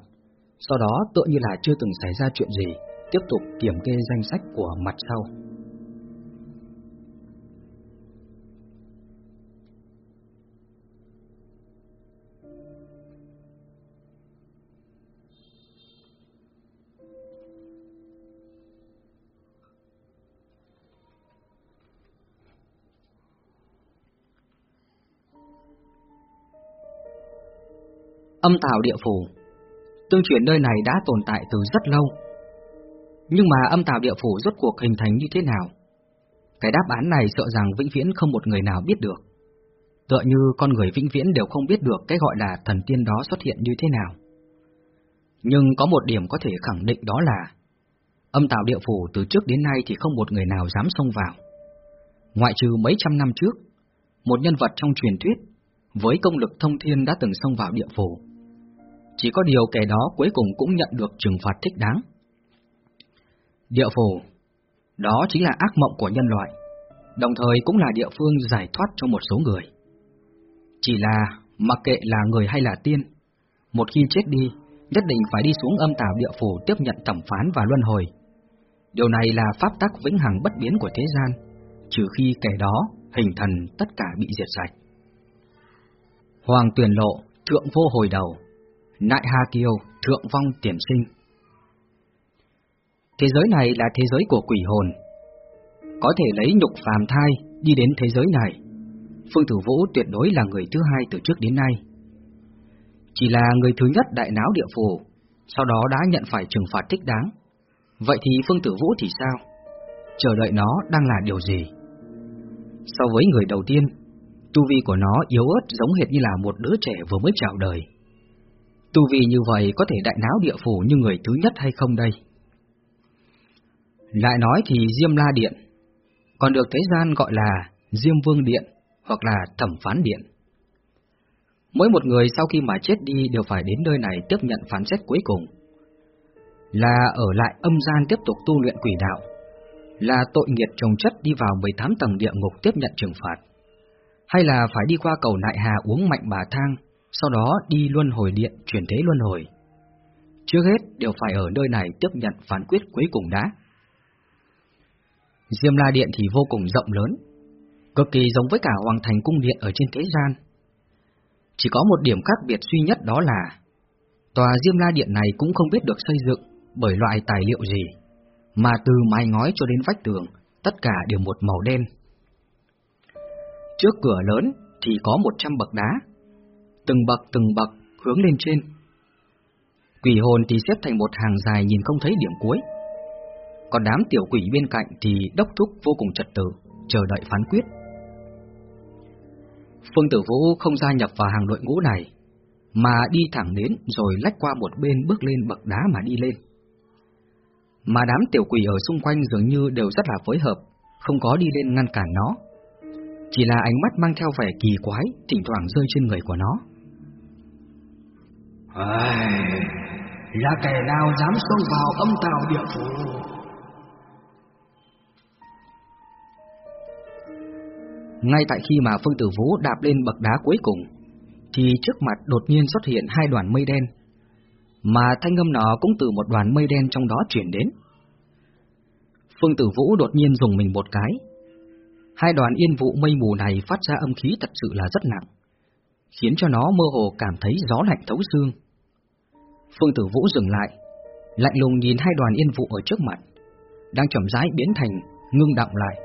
sau đó tựa như là chưa từng xảy ra chuyện gì, tiếp tục kiểm kê danh sách của mặt sau. Âm tào địa phủ. Tương truyền nơi này đã tồn tại từ rất lâu. Nhưng mà âm tào địa phủ rốt cuộc hình thành như thế nào? Cái đáp án này sợ rằng vĩnh viễn không một người nào biết được. Tựa như con người vĩnh viễn đều không biết được cái gọi là thần tiên đó xuất hiện như thế nào. Nhưng có một điểm có thể khẳng định đó là, Âm tào địa phủ từ trước đến nay thì không một người nào dám xông vào. Ngoại trừ mấy trăm năm trước, Một nhân vật trong truyền thuyết với công lực thông thiên đã từng xông vào địa phủ chỉ có điều kẻ đó cuối cùng cũng nhận được trừng phạt thích đáng. Địa phủ, đó chính là ác mộng của nhân loại, đồng thời cũng là địa phương giải thoát cho một số người. Chỉ là, mặc kệ là người hay là tiên, một khi chết đi, nhất định phải đi xuống âm tào địa phủ tiếp nhận thẩm phán và luân hồi. Điều này là pháp tắc vĩnh hằng bất biến của thế gian, trừ khi kẻ đó hình thần tất cả bị diệt sạch. Hoàng tuyển lộ, thượng vô hồi đầu, Nại Hà Kiều, thượng vong tiền sinh. Thế giới này là thế giới của quỷ hồn. Có thể lấy nhục phàm thai đi đến thế giới này, Phương Tử Vũ tuyệt đối là người thứ hai từ trước đến nay. Chỉ là người thứ nhất đại náo địa phủ, sau đó đã nhận phải trừng phạt thích đáng. Vậy thì Phương Tử Vũ thì sao? Chờ đợi nó đang là điều gì? So với người đầu tiên, tu vi của nó yếu ớt giống hệt như là một đứa trẻ vừa mới chào đời. Tu vi như vậy có thể đại náo địa phủ như người thứ nhất hay không đây? Lại nói thì Diêm La Điện, còn được thế gian gọi là Diêm Vương Điện hoặc là Thẩm Phán Điện. Mỗi một người sau khi mà chết đi đều phải đến nơi này tiếp nhận phán xét cuối cùng. Là ở lại âm gian tiếp tục tu luyện quỷ đạo, là tội nghiệt trồng chất đi vào 18 tầng địa ngục tiếp nhận trừng phạt, hay là phải đi qua cầu nại hà uống mạnh bà thang, sau đó đi luân hồi điện chuyển thế luân hồi. Trước hết đều phải ở nơi này tiếp nhận phán quyết cuối cùng đã. Diêm La Điện thì vô cùng rộng lớn, cực kỳ giống với cả Hoàng Thành Cung Điện ở trên thế gian. Chỉ có một điểm khác biệt duy nhất đó là tòa Diêm La Điện này cũng không biết được xây dựng bởi loại tài liệu gì, mà từ mái ngói cho đến vách tường, tất cả đều một màu đen. Trước cửa lớn thì có một trăm bậc đá, từng bậc từng bậc hướng lên trên. Quỷ hồn thì xếp thành một hàng dài nhìn không thấy điểm cuối. Còn đám tiểu quỷ bên cạnh thì đốc thúc vô cùng trật tự, chờ đợi phán quyết. Phương Tử Vũ không gia nhập vào hàng đội ngũ này, mà đi thẳng đến rồi lách qua một bên bước lên bậc đá mà đi lên. Mà đám tiểu quỷ ở xung quanh dường như đều rất là phối hợp, không có đi lên ngăn cản nó. Chỉ là ánh mắt mang theo vẻ kỳ quái, thỉnh thoảng rơi trên người của nó. Ai, là kẻ nào dám xông vào âm tào địa phủ? Ngay tại khi mà Phương Tử Vũ đạp lên bậc đá cuối cùng, thì trước mặt đột nhiên xuất hiện hai đoàn mây đen, mà thanh âm nó cũng từ một đoàn mây đen trong đó chuyển đến. Phương Tử Vũ đột nhiên dùng mình một cái. Hai đoàn yên vụ mây mù này phát ra âm khí thật sự là rất nặng, khiến cho nó mơ hồ cảm thấy gió lạnh thấu xương. Phương Tử Vũ dừng lại, lạnh lùng nhìn hai đoàn yên vụ ở trước mặt, đang chậm rãi biến thành ngưng động lại,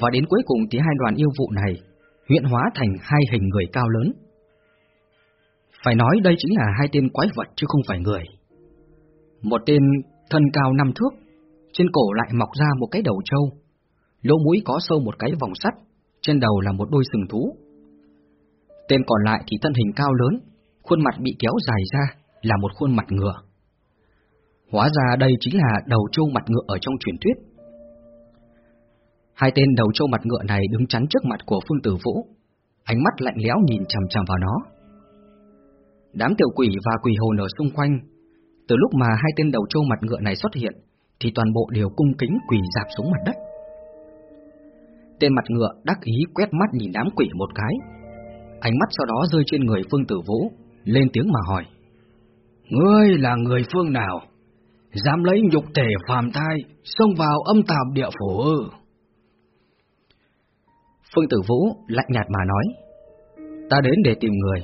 và đến cuối cùng thì hai đoàn yêu vụ này huyện hóa thành hai hình người cao lớn. Phải nói đây chính là hai tên quái vật chứ không phải người. Một tên thân cao năm thước, trên cổ lại mọc ra một cái đầu trâu, lỗ mũi có sâu một cái vòng sắt, trên đầu là một đôi sừng thú. Tên còn lại thì thân hình cao lớn, khuôn mặt bị kéo dài ra, là một khuôn mặt ngựa. Hóa ra đây chính là đầu trâu mặt ngựa ở trong truyền thuyết. Hai tên đầu trâu mặt ngựa này đứng chắn trước mặt của Phương Tử Vũ, ánh mắt lạnh lẽo nhìn chằm chằm vào nó. Đám tiểu quỷ và quỷ hồn ở xung quanh, từ lúc mà hai tên đầu trâu mặt ngựa này xuất hiện, thì toàn bộ đều cung kính quỳ dạp xuống mặt đất. Tên mặt ngựa đắc ý quét mắt nhìn đám quỷ một cái, ánh mắt sau đó rơi trên người Phương Tử Vũ, lên tiếng mà hỏi. Ngươi là người phương nào? Dám lấy nhục thể phàm thai, xông vào âm tạp địa phủ ư? Phương Tử Vũ lạnh nhạt mà nói, ta đến để tìm người.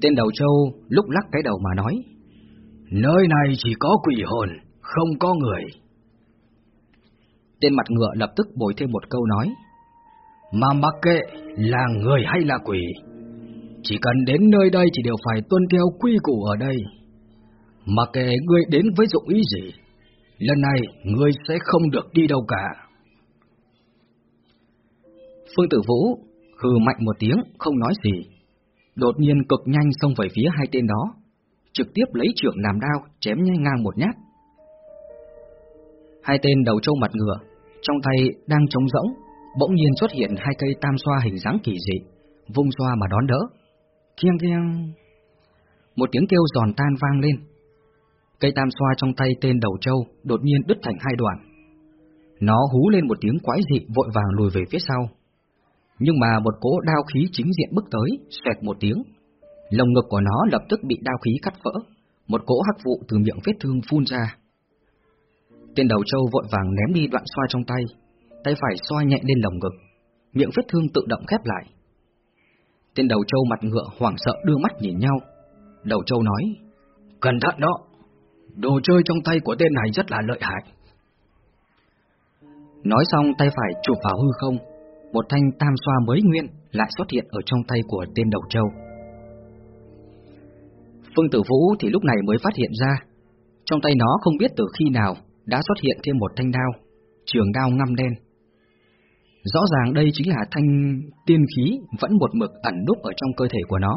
Tên đầu châu lúc lắc cái đầu mà nói, nơi này chỉ có quỷ hồn, không có người. Tên mặt ngựa lập tức bồi thêm một câu nói, mà mặc kệ là người hay là quỷ, chỉ cần đến nơi đây thì đều phải tuân theo quy củ ở đây. Mặc kệ ngươi đến với dụng ý gì, lần này ngươi sẽ không được đi đâu cả. Phương Tử Vũ hừ mạnh một tiếng, không nói gì. Đột nhiên cực nhanh xông về phía hai tên đó, trực tiếp lấy trưởng làm đao, chém nhanh ngang một nhát. Hai tên đầu trâu mặt ngựa, trong tay đang trống rỗng, bỗng nhiên xuất hiện hai cây tam xoa hình dáng kỳ dị, vung xoa mà đón đỡ. Kieng kieng. Một tiếng kêu giòn tan vang lên. Cây tam xoa trong tay tên đầu trâu đột nhiên đứt thành hai đoạn. Nó hú lên một tiếng quái dị vội vàng lùi về phía sau. Nhưng mà một cỗ đao khí chính diện bước tới, xoẹt một tiếng. Lồng ngực của nó lập tức bị đao khí cắt vỡ, một cỗ hắc vụ từ miệng vết thương phun ra. Tên đầu trâu vội vàng ném đi đoạn xoa trong tay, tay phải xoa nhẹ lên lồng ngực, miệng vết thương tự động khép lại. Tên đầu trâu mặt ngựa hoảng sợ đưa mắt nhìn nhau. Đầu trâu nói, cẩn thận đó, đồ chơi trong tay của tên này rất là lợi hại. Nói xong tay phải chụp vào hư không, một thanh tam xoa mới nguyên lại xuất hiện ở trong tay của tên đầu trâu. Phương Tử Vũ thì lúc này mới phát hiện ra, trong tay nó không biết từ khi nào đã xuất hiện thêm một thanh đao, trường đao ngăm đen. Rõ ràng đây chính là thanh tiên khí vẫn một mực ẩn núp ở trong cơ thể của nó.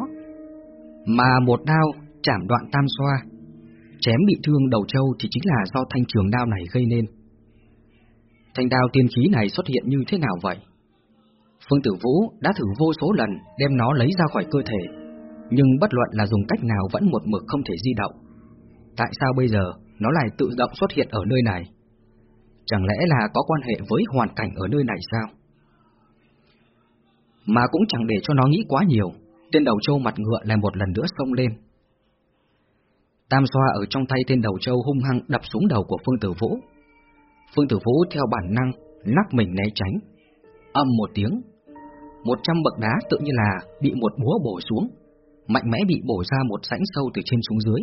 Mà một đao chảm đoạn tam xoa, chém bị thương đầu trâu thì chính là do thanh trường đao này gây nên. Thanh đao tiên khí này xuất hiện như thế nào vậy? Phương Tử Vũ đã thử vô số lần đem nó lấy ra khỏi cơ thể, nhưng bất luận là dùng cách nào vẫn một mực không thể di động. Tại sao bây giờ nó lại tự động xuất hiện ở nơi này? Chẳng lẽ là có quan hệ với hoàn cảnh ở nơi này sao? Mà cũng chẳng để cho nó nghĩ quá nhiều, tên đầu trâu mặt ngựa lại một lần nữa xông lên. Tam xoa ở trong tay tên đầu trâu hung hăng đập xuống đầu của Phương Tử Vũ. Phương Tử Vũ theo bản năng lắc mình né tránh. Âm một tiếng, một trăm bậc đá tự như là bị một búa bổ xuống, mạnh mẽ bị bổ ra một rãnh sâu từ trên xuống dưới.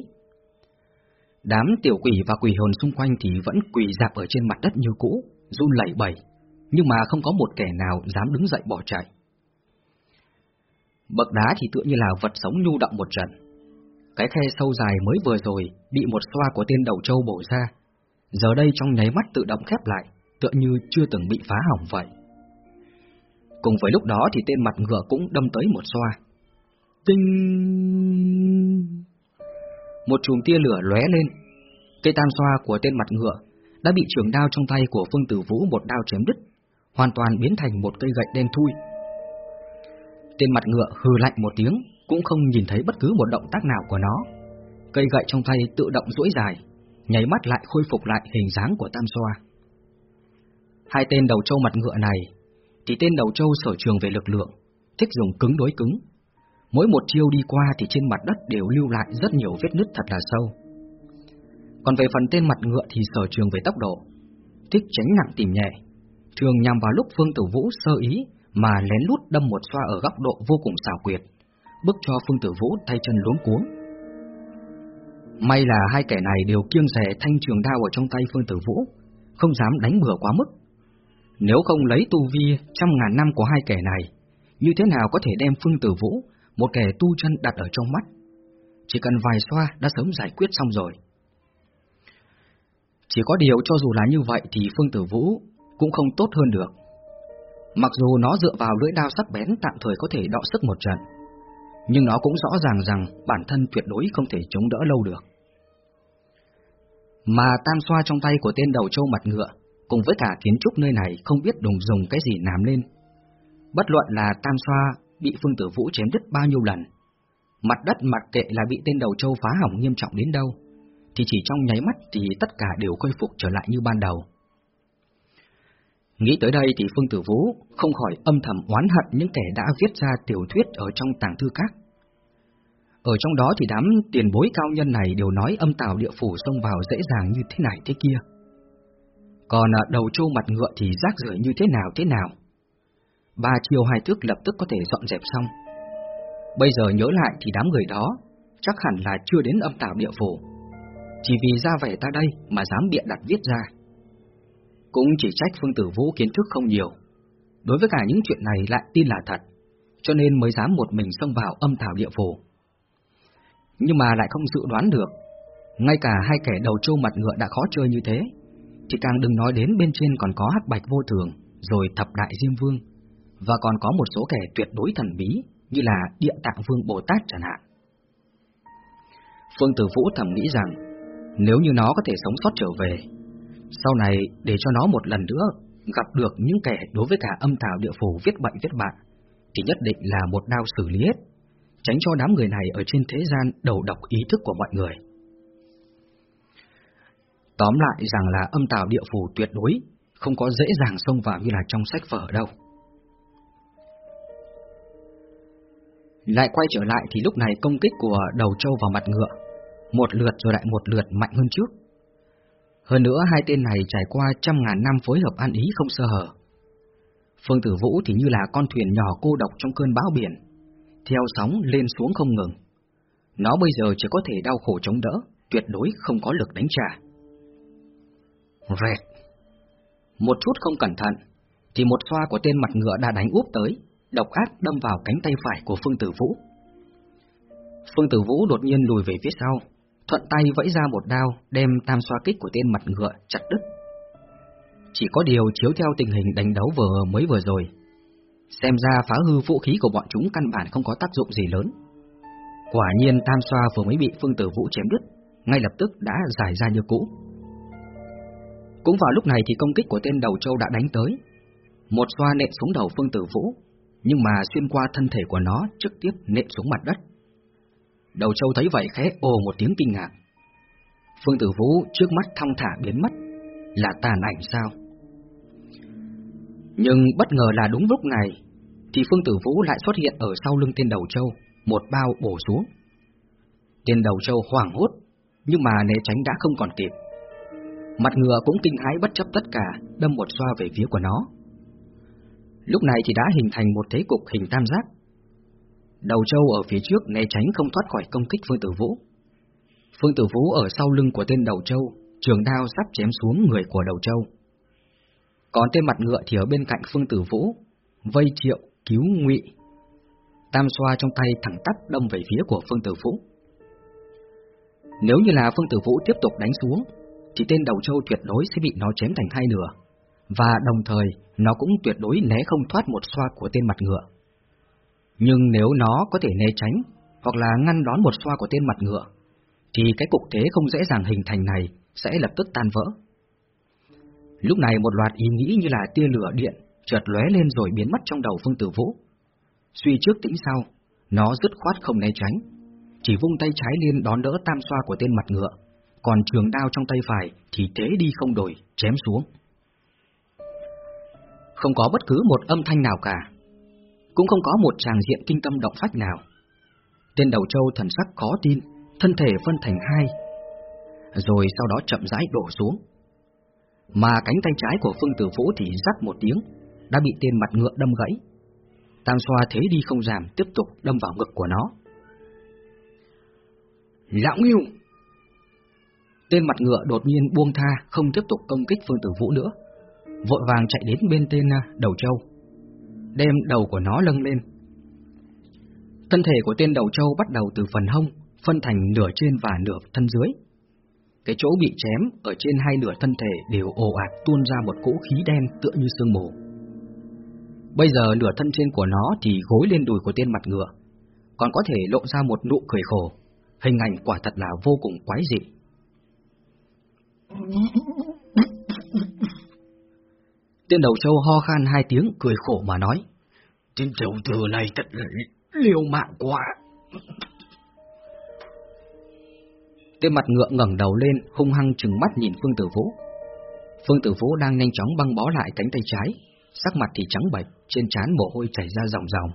Đám tiểu quỷ và quỷ hồn xung quanh thì vẫn quỳ dạp ở trên mặt đất như cũ, run lẩy bẩy, nhưng mà không có một kẻ nào dám đứng dậy bỏ chạy. Bậc đá thì tựa như là vật sống nhu động một trận. Cái khe sâu dài mới vừa rồi bị một xoa của tên đầu trâu bổ ra, giờ đây trong nháy mắt tự động khép lại, tựa như chưa từng bị phá hỏng vậy. Cùng với lúc đó thì tên mặt ngựa cũng đâm tới một xoa. Tinh... Một chùm tia lửa lóe lên. Cây tam xoa của tên mặt ngựa đã bị trường đao trong tay của Phương Tử Vũ một đao chém đứt, hoàn toàn biến thành một cây gậy đen thui. Tên mặt ngựa hừ lạnh một tiếng, cũng không nhìn thấy bất cứ một động tác nào của nó. Cây gậy trong tay tự động duỗi dài, nháy mắt lại khôi phục lại hình dáng của tam xoa. Hai tên đầu trâu mặt ngựa này, thì tên đầu trâu sở trường về lực lượng, thích dùng cứng đối cứng, Mỗi một chiêu đi qua thì trên mặt đất đều lưu lại rất nhiều vết nứt thật là sâu. Còn về phần tên mặt ngựa thì sở trường về tốc độ, thích tránh nặng tìm nhẹ, thường nhằm vào lúc Phương Tử Vũ sơ ý mà lén lút đâm một xoa ở góc độ vô cùng xảo quyệt, bức cho Phương Tử Vũ tay chân luống cuống. May là hai kẻ này đều kiêng rẻ thanh trường đao ở trong tay Phương Tử Vũ, không dám đánh bừa quá mức. Nếu không lấy tu vi trăm ngàn năm của hai kẻ này, như thế nào có thể đem Phương Tử Vũ một kẻ tu chân đặt ở trong mắt. Chỉ cần vài xoa đã sớm giải quyết xong rồi. Chỉ có điều cho dù là như vậy thì Phương Tử Vũ cũng không tốt hơn được. Mặc dù nó dựa vào lưỡi đao sắc bén tạm thời có thể đọ sức một trận, nhưng nó cũng rõ ràng rằng bản thân tuyệt đối không thể chống đỡ lâu được. Mà tam xoa trong tay của tên đầu trâu mặt ngựa, cùng với cả kiến trúc nơi này không biết đùng dùng cái gì làm lên. Bất luận là tam xoa bị Phương Tử Vũ chém đứt bao nhiêu lần. Mặt đất mặc kệ là bị tên đầu trâu phá hỏng nghiêm trọng đến đâu, thì chỉ trong nháy mắt thì tất cả đều khôi phục trở lại như ban đầu. Nghĩ tới đây thì Phương Tử Vũ không khỏi âm thầm oán hận những kẻ đã viết ra tiểu thuyết ở trong tàng thư các. Ở trong đó thì đám tiền bối cao nhân này đều nói âm tào địa phủ xông vào dễ dàng như thế này thế kia. Còn à, đầu trâu mặt ngựa thì rác rưởi như thế nào thế nào ba chiều hai thước lập tức có thể dọn dẹp xong. Bây giờ nhớ lại thì đám người đó chắc hẳn là chưa đến âm tào địa phủ. Chỉ vì ra vẻ ta đây mà dám bịa đặt viết ra. Cũng chỉ trách Phương Tử Vũ kiến thức không nhiều. Đối với cả những chuyện này lại tin là thật, cho nên mới dám một mình xông vào âm thảo địa phủ. Nhưng mà lại không dự đoán được, ngay cả hai kẻ đầu trâu mặt ngựa đã khó chơi như thế, thì càng đừng nói đến bên trên còn có hắc bạch vô thường, rồi thập đại diêm vương, và còn có một số kẻ tuyệt đối thần bí như là Địa Tạng Vương Bồ Tát chẳng hạn. Phương Tử Vũ thầm nghĩ rằng nếu như nó có thể sống sót trở về, sau này để cho nó một lần nữa gặp được những kẻ đối với cả âm thảo địa phủ viết bệnh viết bạ, thì nhất định là một đao xử lý hết, tránh cho đám người này ở trên thế gian đầu độc ý thức của mọi người. Tóm lại rằng là âm tào địa phủ tuyệt đối không có dễ dàng xông vào như là trong sách vở đâu. Lại quay trở lại thì lúc này công kích của đầu trâu vào mặt ngựa, một lượt rồi lại một lượt mạnh hơn trước. Hơn nữa hai tên này trải qua trăm ngàn năm phối hợp ăn ý không sơ hở. Phương Tử Vũ thì như là con thuyền nhỏ cô độc trong cơn bão biển, theo sóng lên xuống không ngừng. Nó bây giờ chỉ có thể đau khổ chống đỡ, tuyệt đối không có lực đánh trả. Rẹt! Một chút không cẩn thận, thì một xoa của tên mặt ngựa đã đánh úp tới, độc ác đâm vào cánh tay phải của Phương Tử Vũ. Phương Tử Vũ đột nhiên lùi về phía sau, thuận tay vẫy ra một đao đem tam xoa kích của tên mặt ngựa chặt đứt. Chỉ có điều chiếu theo tình hình đánh đấu vừa mới vừa rồi, xem ra phá hư vũ khí của bọn chúng căn bản không có tác dụng gì lớn. Quả nhiên tam xoa vừa mới bị Phương Tử Vũ chém đứt, ngay lập tức đã giải ra như cũ. Cũng vào lúc này thì công kích của tên đầu trâu đã đánh tới. Một xoa nện xuống đầu Phương Tử Vũ, nhưng mà xuyên qua thân thể của nó trực tiếp nện xuống mặt đất. Đầu châu thấy vậy khẽ ồ một tiếng kinh ngạc. Phương Tử Vũ trước mắt thong thả biến mất, là tàn ảnh sao? Nhưng bất ngờ là đúng lúc này, thì Phương Tử Vũ lại xuất hiện ở sau lưng tên đầu châu, một bao bổ xuống. Tên đầu châu hoảng hốt, nhưng mà né tránh đã không còn kịp. Mặt ngựa cũng kinh hãi bất chấp tất cả, đâm một xoa về phía của nó. Lúc này thì đã hình thành một thế cục hình tam giác. Đầu trâu ở phía trước né tránh không thoát khỏi công kích Phương Tử Vũ. Phương Tử Vũ ở sau lưng của tên đầu trâu, trường đao sắp chém xuống người của đầu trâu. Còn tên mặt ngựa thì ở bên cạnh Phương Tử Vũ, vây triệu, cứu ngụy. Tam xoa trong tay thẳng tắp đâm về phía của Phương Tử Vũ. Nếu như là Phương Tử Vũ tiếp tục đánh xuống, thì tên đầu trâu tuyệt đối sẽ bị nó chém thành hai nửa, và đồng thời nó cũng tuyệt đối né không thoát một xoa của tên mặt ngựa. Nhưng nếu nó có thể né tránh, hoặc là ngăn đón một xoa của tên mặt ngựa, thì cái cục thế không dễ dàng hình thành này sẽ lập tức tan vỡ. Lúc này một loạt ý nghĩ như là tia lửa điện chợt lóe lên rồi biến mất trong đầu Phương Tử Vũ. Suy trước tĩnh sau, nó dứt khoát không né tránh, chỉ vung tay trái lên đón đỡ tam xoa của tên mặt ngựa, còn trường đao trong tay phải thì thế đi không đổi, chém xuống. Không có bất cứ một âm thanh nào cả, cũng không có một tràng diện kinh tâm động phách nào. Tên đầu trâu thần sắc khó tin, thân thể phân thành hai, rồi sau đó chậm rãi đổ xuống. Mà cánh tay trái của Phương Tử Vũ thì rắc một tiếng, đã bị tên mặt ngựa đâm gãy. Tam xoa thế đi không giảm, tiếp tục đâm vào ngực của nó. Lão Nghiêu! Tên mặt ngựa đột nhiên buông tha, không tiếp tục công kích Phương Tử Vũ nữa. Vội vàng chạy đến bên tên à, đầu trâu đem đầu của nó lâng lên. Thân thể của tên đầu châu bắt đầu từ phần hông, phân thành nửa trên và nửa thân dưới. Cái chỗ bị chém ở trên hai nửa thân thể đều ồ ạt tuôn ra một cỗ khí đen tựa như sương mù. Bây giờ nửa thân trên của nó thì gối lên đùi của tên mặt ngựa, còn có thể lộ ra một nụ cười khổ. Hình ảnh quả thật là vô cùng quái dị. Tên đầu châu ho khan hai tiếng cười khổ mà nói. Tên tiểu tử này thật là liều mạng quá. Tên mặt ngựa ngẩng đầu lên, hung hăng trừng mắt nhìn Phương Tử Vũ. Phương Tử Vũ đang nhanh chóng băng bó lại cánh tay trái, sắc mặt thì trắng bệch, trên trán mồ hôi chảy ra ròng ròng.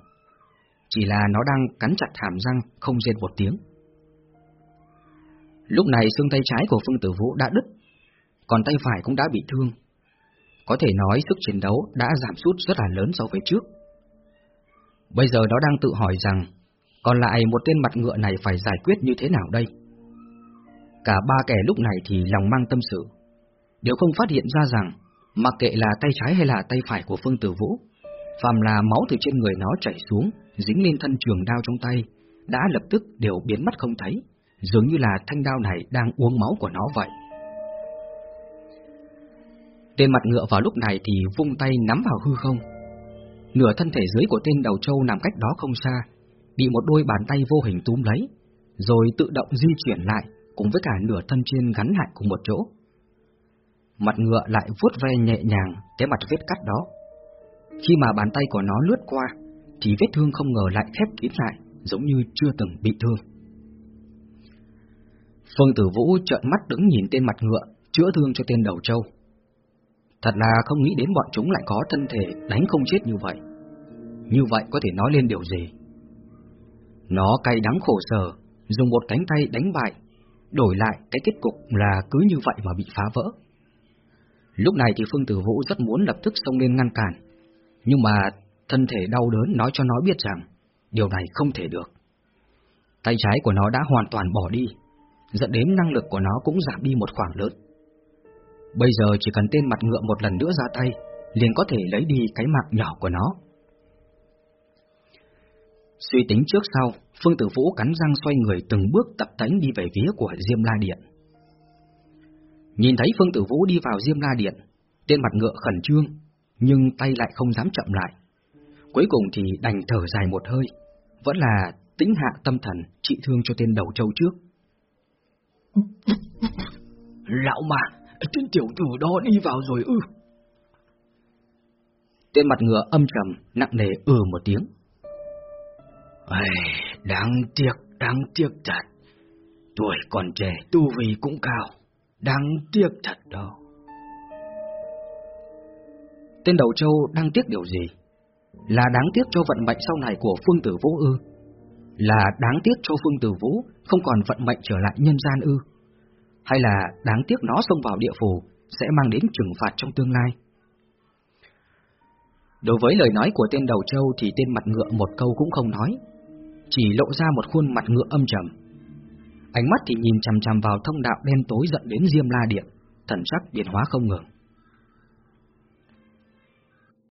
Chỉ là nó đang cắn chặt hàm răng, không rên một tiếng. Lúc này xương tay trái của Phương Tử Vũ đã đứt, còn tay phải cũng đã bị thương. Có thể nói sức chiến đấu đã giảm sút rất là lớn so với trước. Bây giờ nó đang tự hỏi rằng, còn lại một tên mặt ngựa này phải giải quyết như thế nào đây? Cả ba kẻ lúc này thì lòng mang tâm sự, đều không phát hiện ra rằng, mặc kệ là tay trái hay là tay phải của Phương Tử Vũ, phàm là máu từ trên người nó chảy xuống, dính lên thân trường đao trong tay, đã lập tức đều biến mất không thấy, dường như là thanh đao này đang uống máu của nó vậy. Tên mặt ngựa vào lúc này thì vung tay nắm vào hư không. Nửa thân thể dưới của tên đầu trâu nằm cách đó không xa, bị một đôi bàn tay vô hình túm lấy, rồi tự động di chuyển lại, cùng với cả nửa thân trên gắn lại cùng một chỗ. Mặt ngựa lại vuốt ve nhẹ nhàng cái mặt vết cắt đó. Khi mà bàn tay của nó lướt qua, thì vết thương không ngờ lại khép kín lại, giống như chưa từng bị thương. Phương Tử Vũ trợn mắt đứng nhìn tên mặt ngựa, chữa thương cho tên đầu trâu. Thật là không nghĩ đến bọn chúng lại có thân thể đánh không chết như vậy. Như vậy có thể nói lên điều gì? Nó cay đắng khổ sở, dùng một cánh tay đánh bại, đổi lại cái kết cục là cứ như vậy mà bị phá vỡ. Lúc này thì Phương Tử Vũ rất muốn lập tức xông lên ngăn cản, nhưng mà thân thể đau đớn nói cho nó biết rằng điều này không thể được. Tay trái của nó đã hoàn toàn bỏ đi, dẫn đến năng lực của nó cũng giảm đi một khoảng lớn. Bây giờ chỉ cần tên mặt ngựa một lần nữa ra tay liền có thể lấy đi cái mạng nhỏ của nó. Suy tính trước sau, Phương Tử Vũ cắn răng xoay người từng bước tập tánh đi về phía của Diêm La Điện. Nhìn thấy Phương Tử Vũ đi vào Diêm La Điện, tên mặt ngựa khẩn trương, nhưng tay lại không dám chậm lại. Cuối cùng thì đành thở dài một hơi, vẫn là tính hạ tâm thần trị thương cho tên đầu trâu trước. Lão mà, tên tiểu tử đó đi vào rồi ư. Tên mặt ngựa âm trầm, nặng nề ừ một tiếng. Ây, đáng tiếc, đáng tiếc thật. Tuổi còn trẻ, tu vi cũng cao. Đáng tiếc thật đó. Tên đầu châu đang tiếc điều gì? Là đáng tiếc cho vận mệnh sau này của Phương Tử Vũ ư? Là đáng tiếc cho Phương Tử Vũ không còn vận mệnh trở lại nhân gian ư? Hay là đáng tiếc nó xông vào địa phủ sẽ mang đến trừng phạt trong tương lai? Đối với lời nói của tên đầu trâu thì tên mặt ngựa một câu cũng không nói, chỉ lộ ra một khuôn mặt ngựa âm trầm. Ánh mắt thì nhìn chằm chằm vào thông đạo đen tối dẫn đến Diêm La Điện, thần sắc biến hóa không ngừng.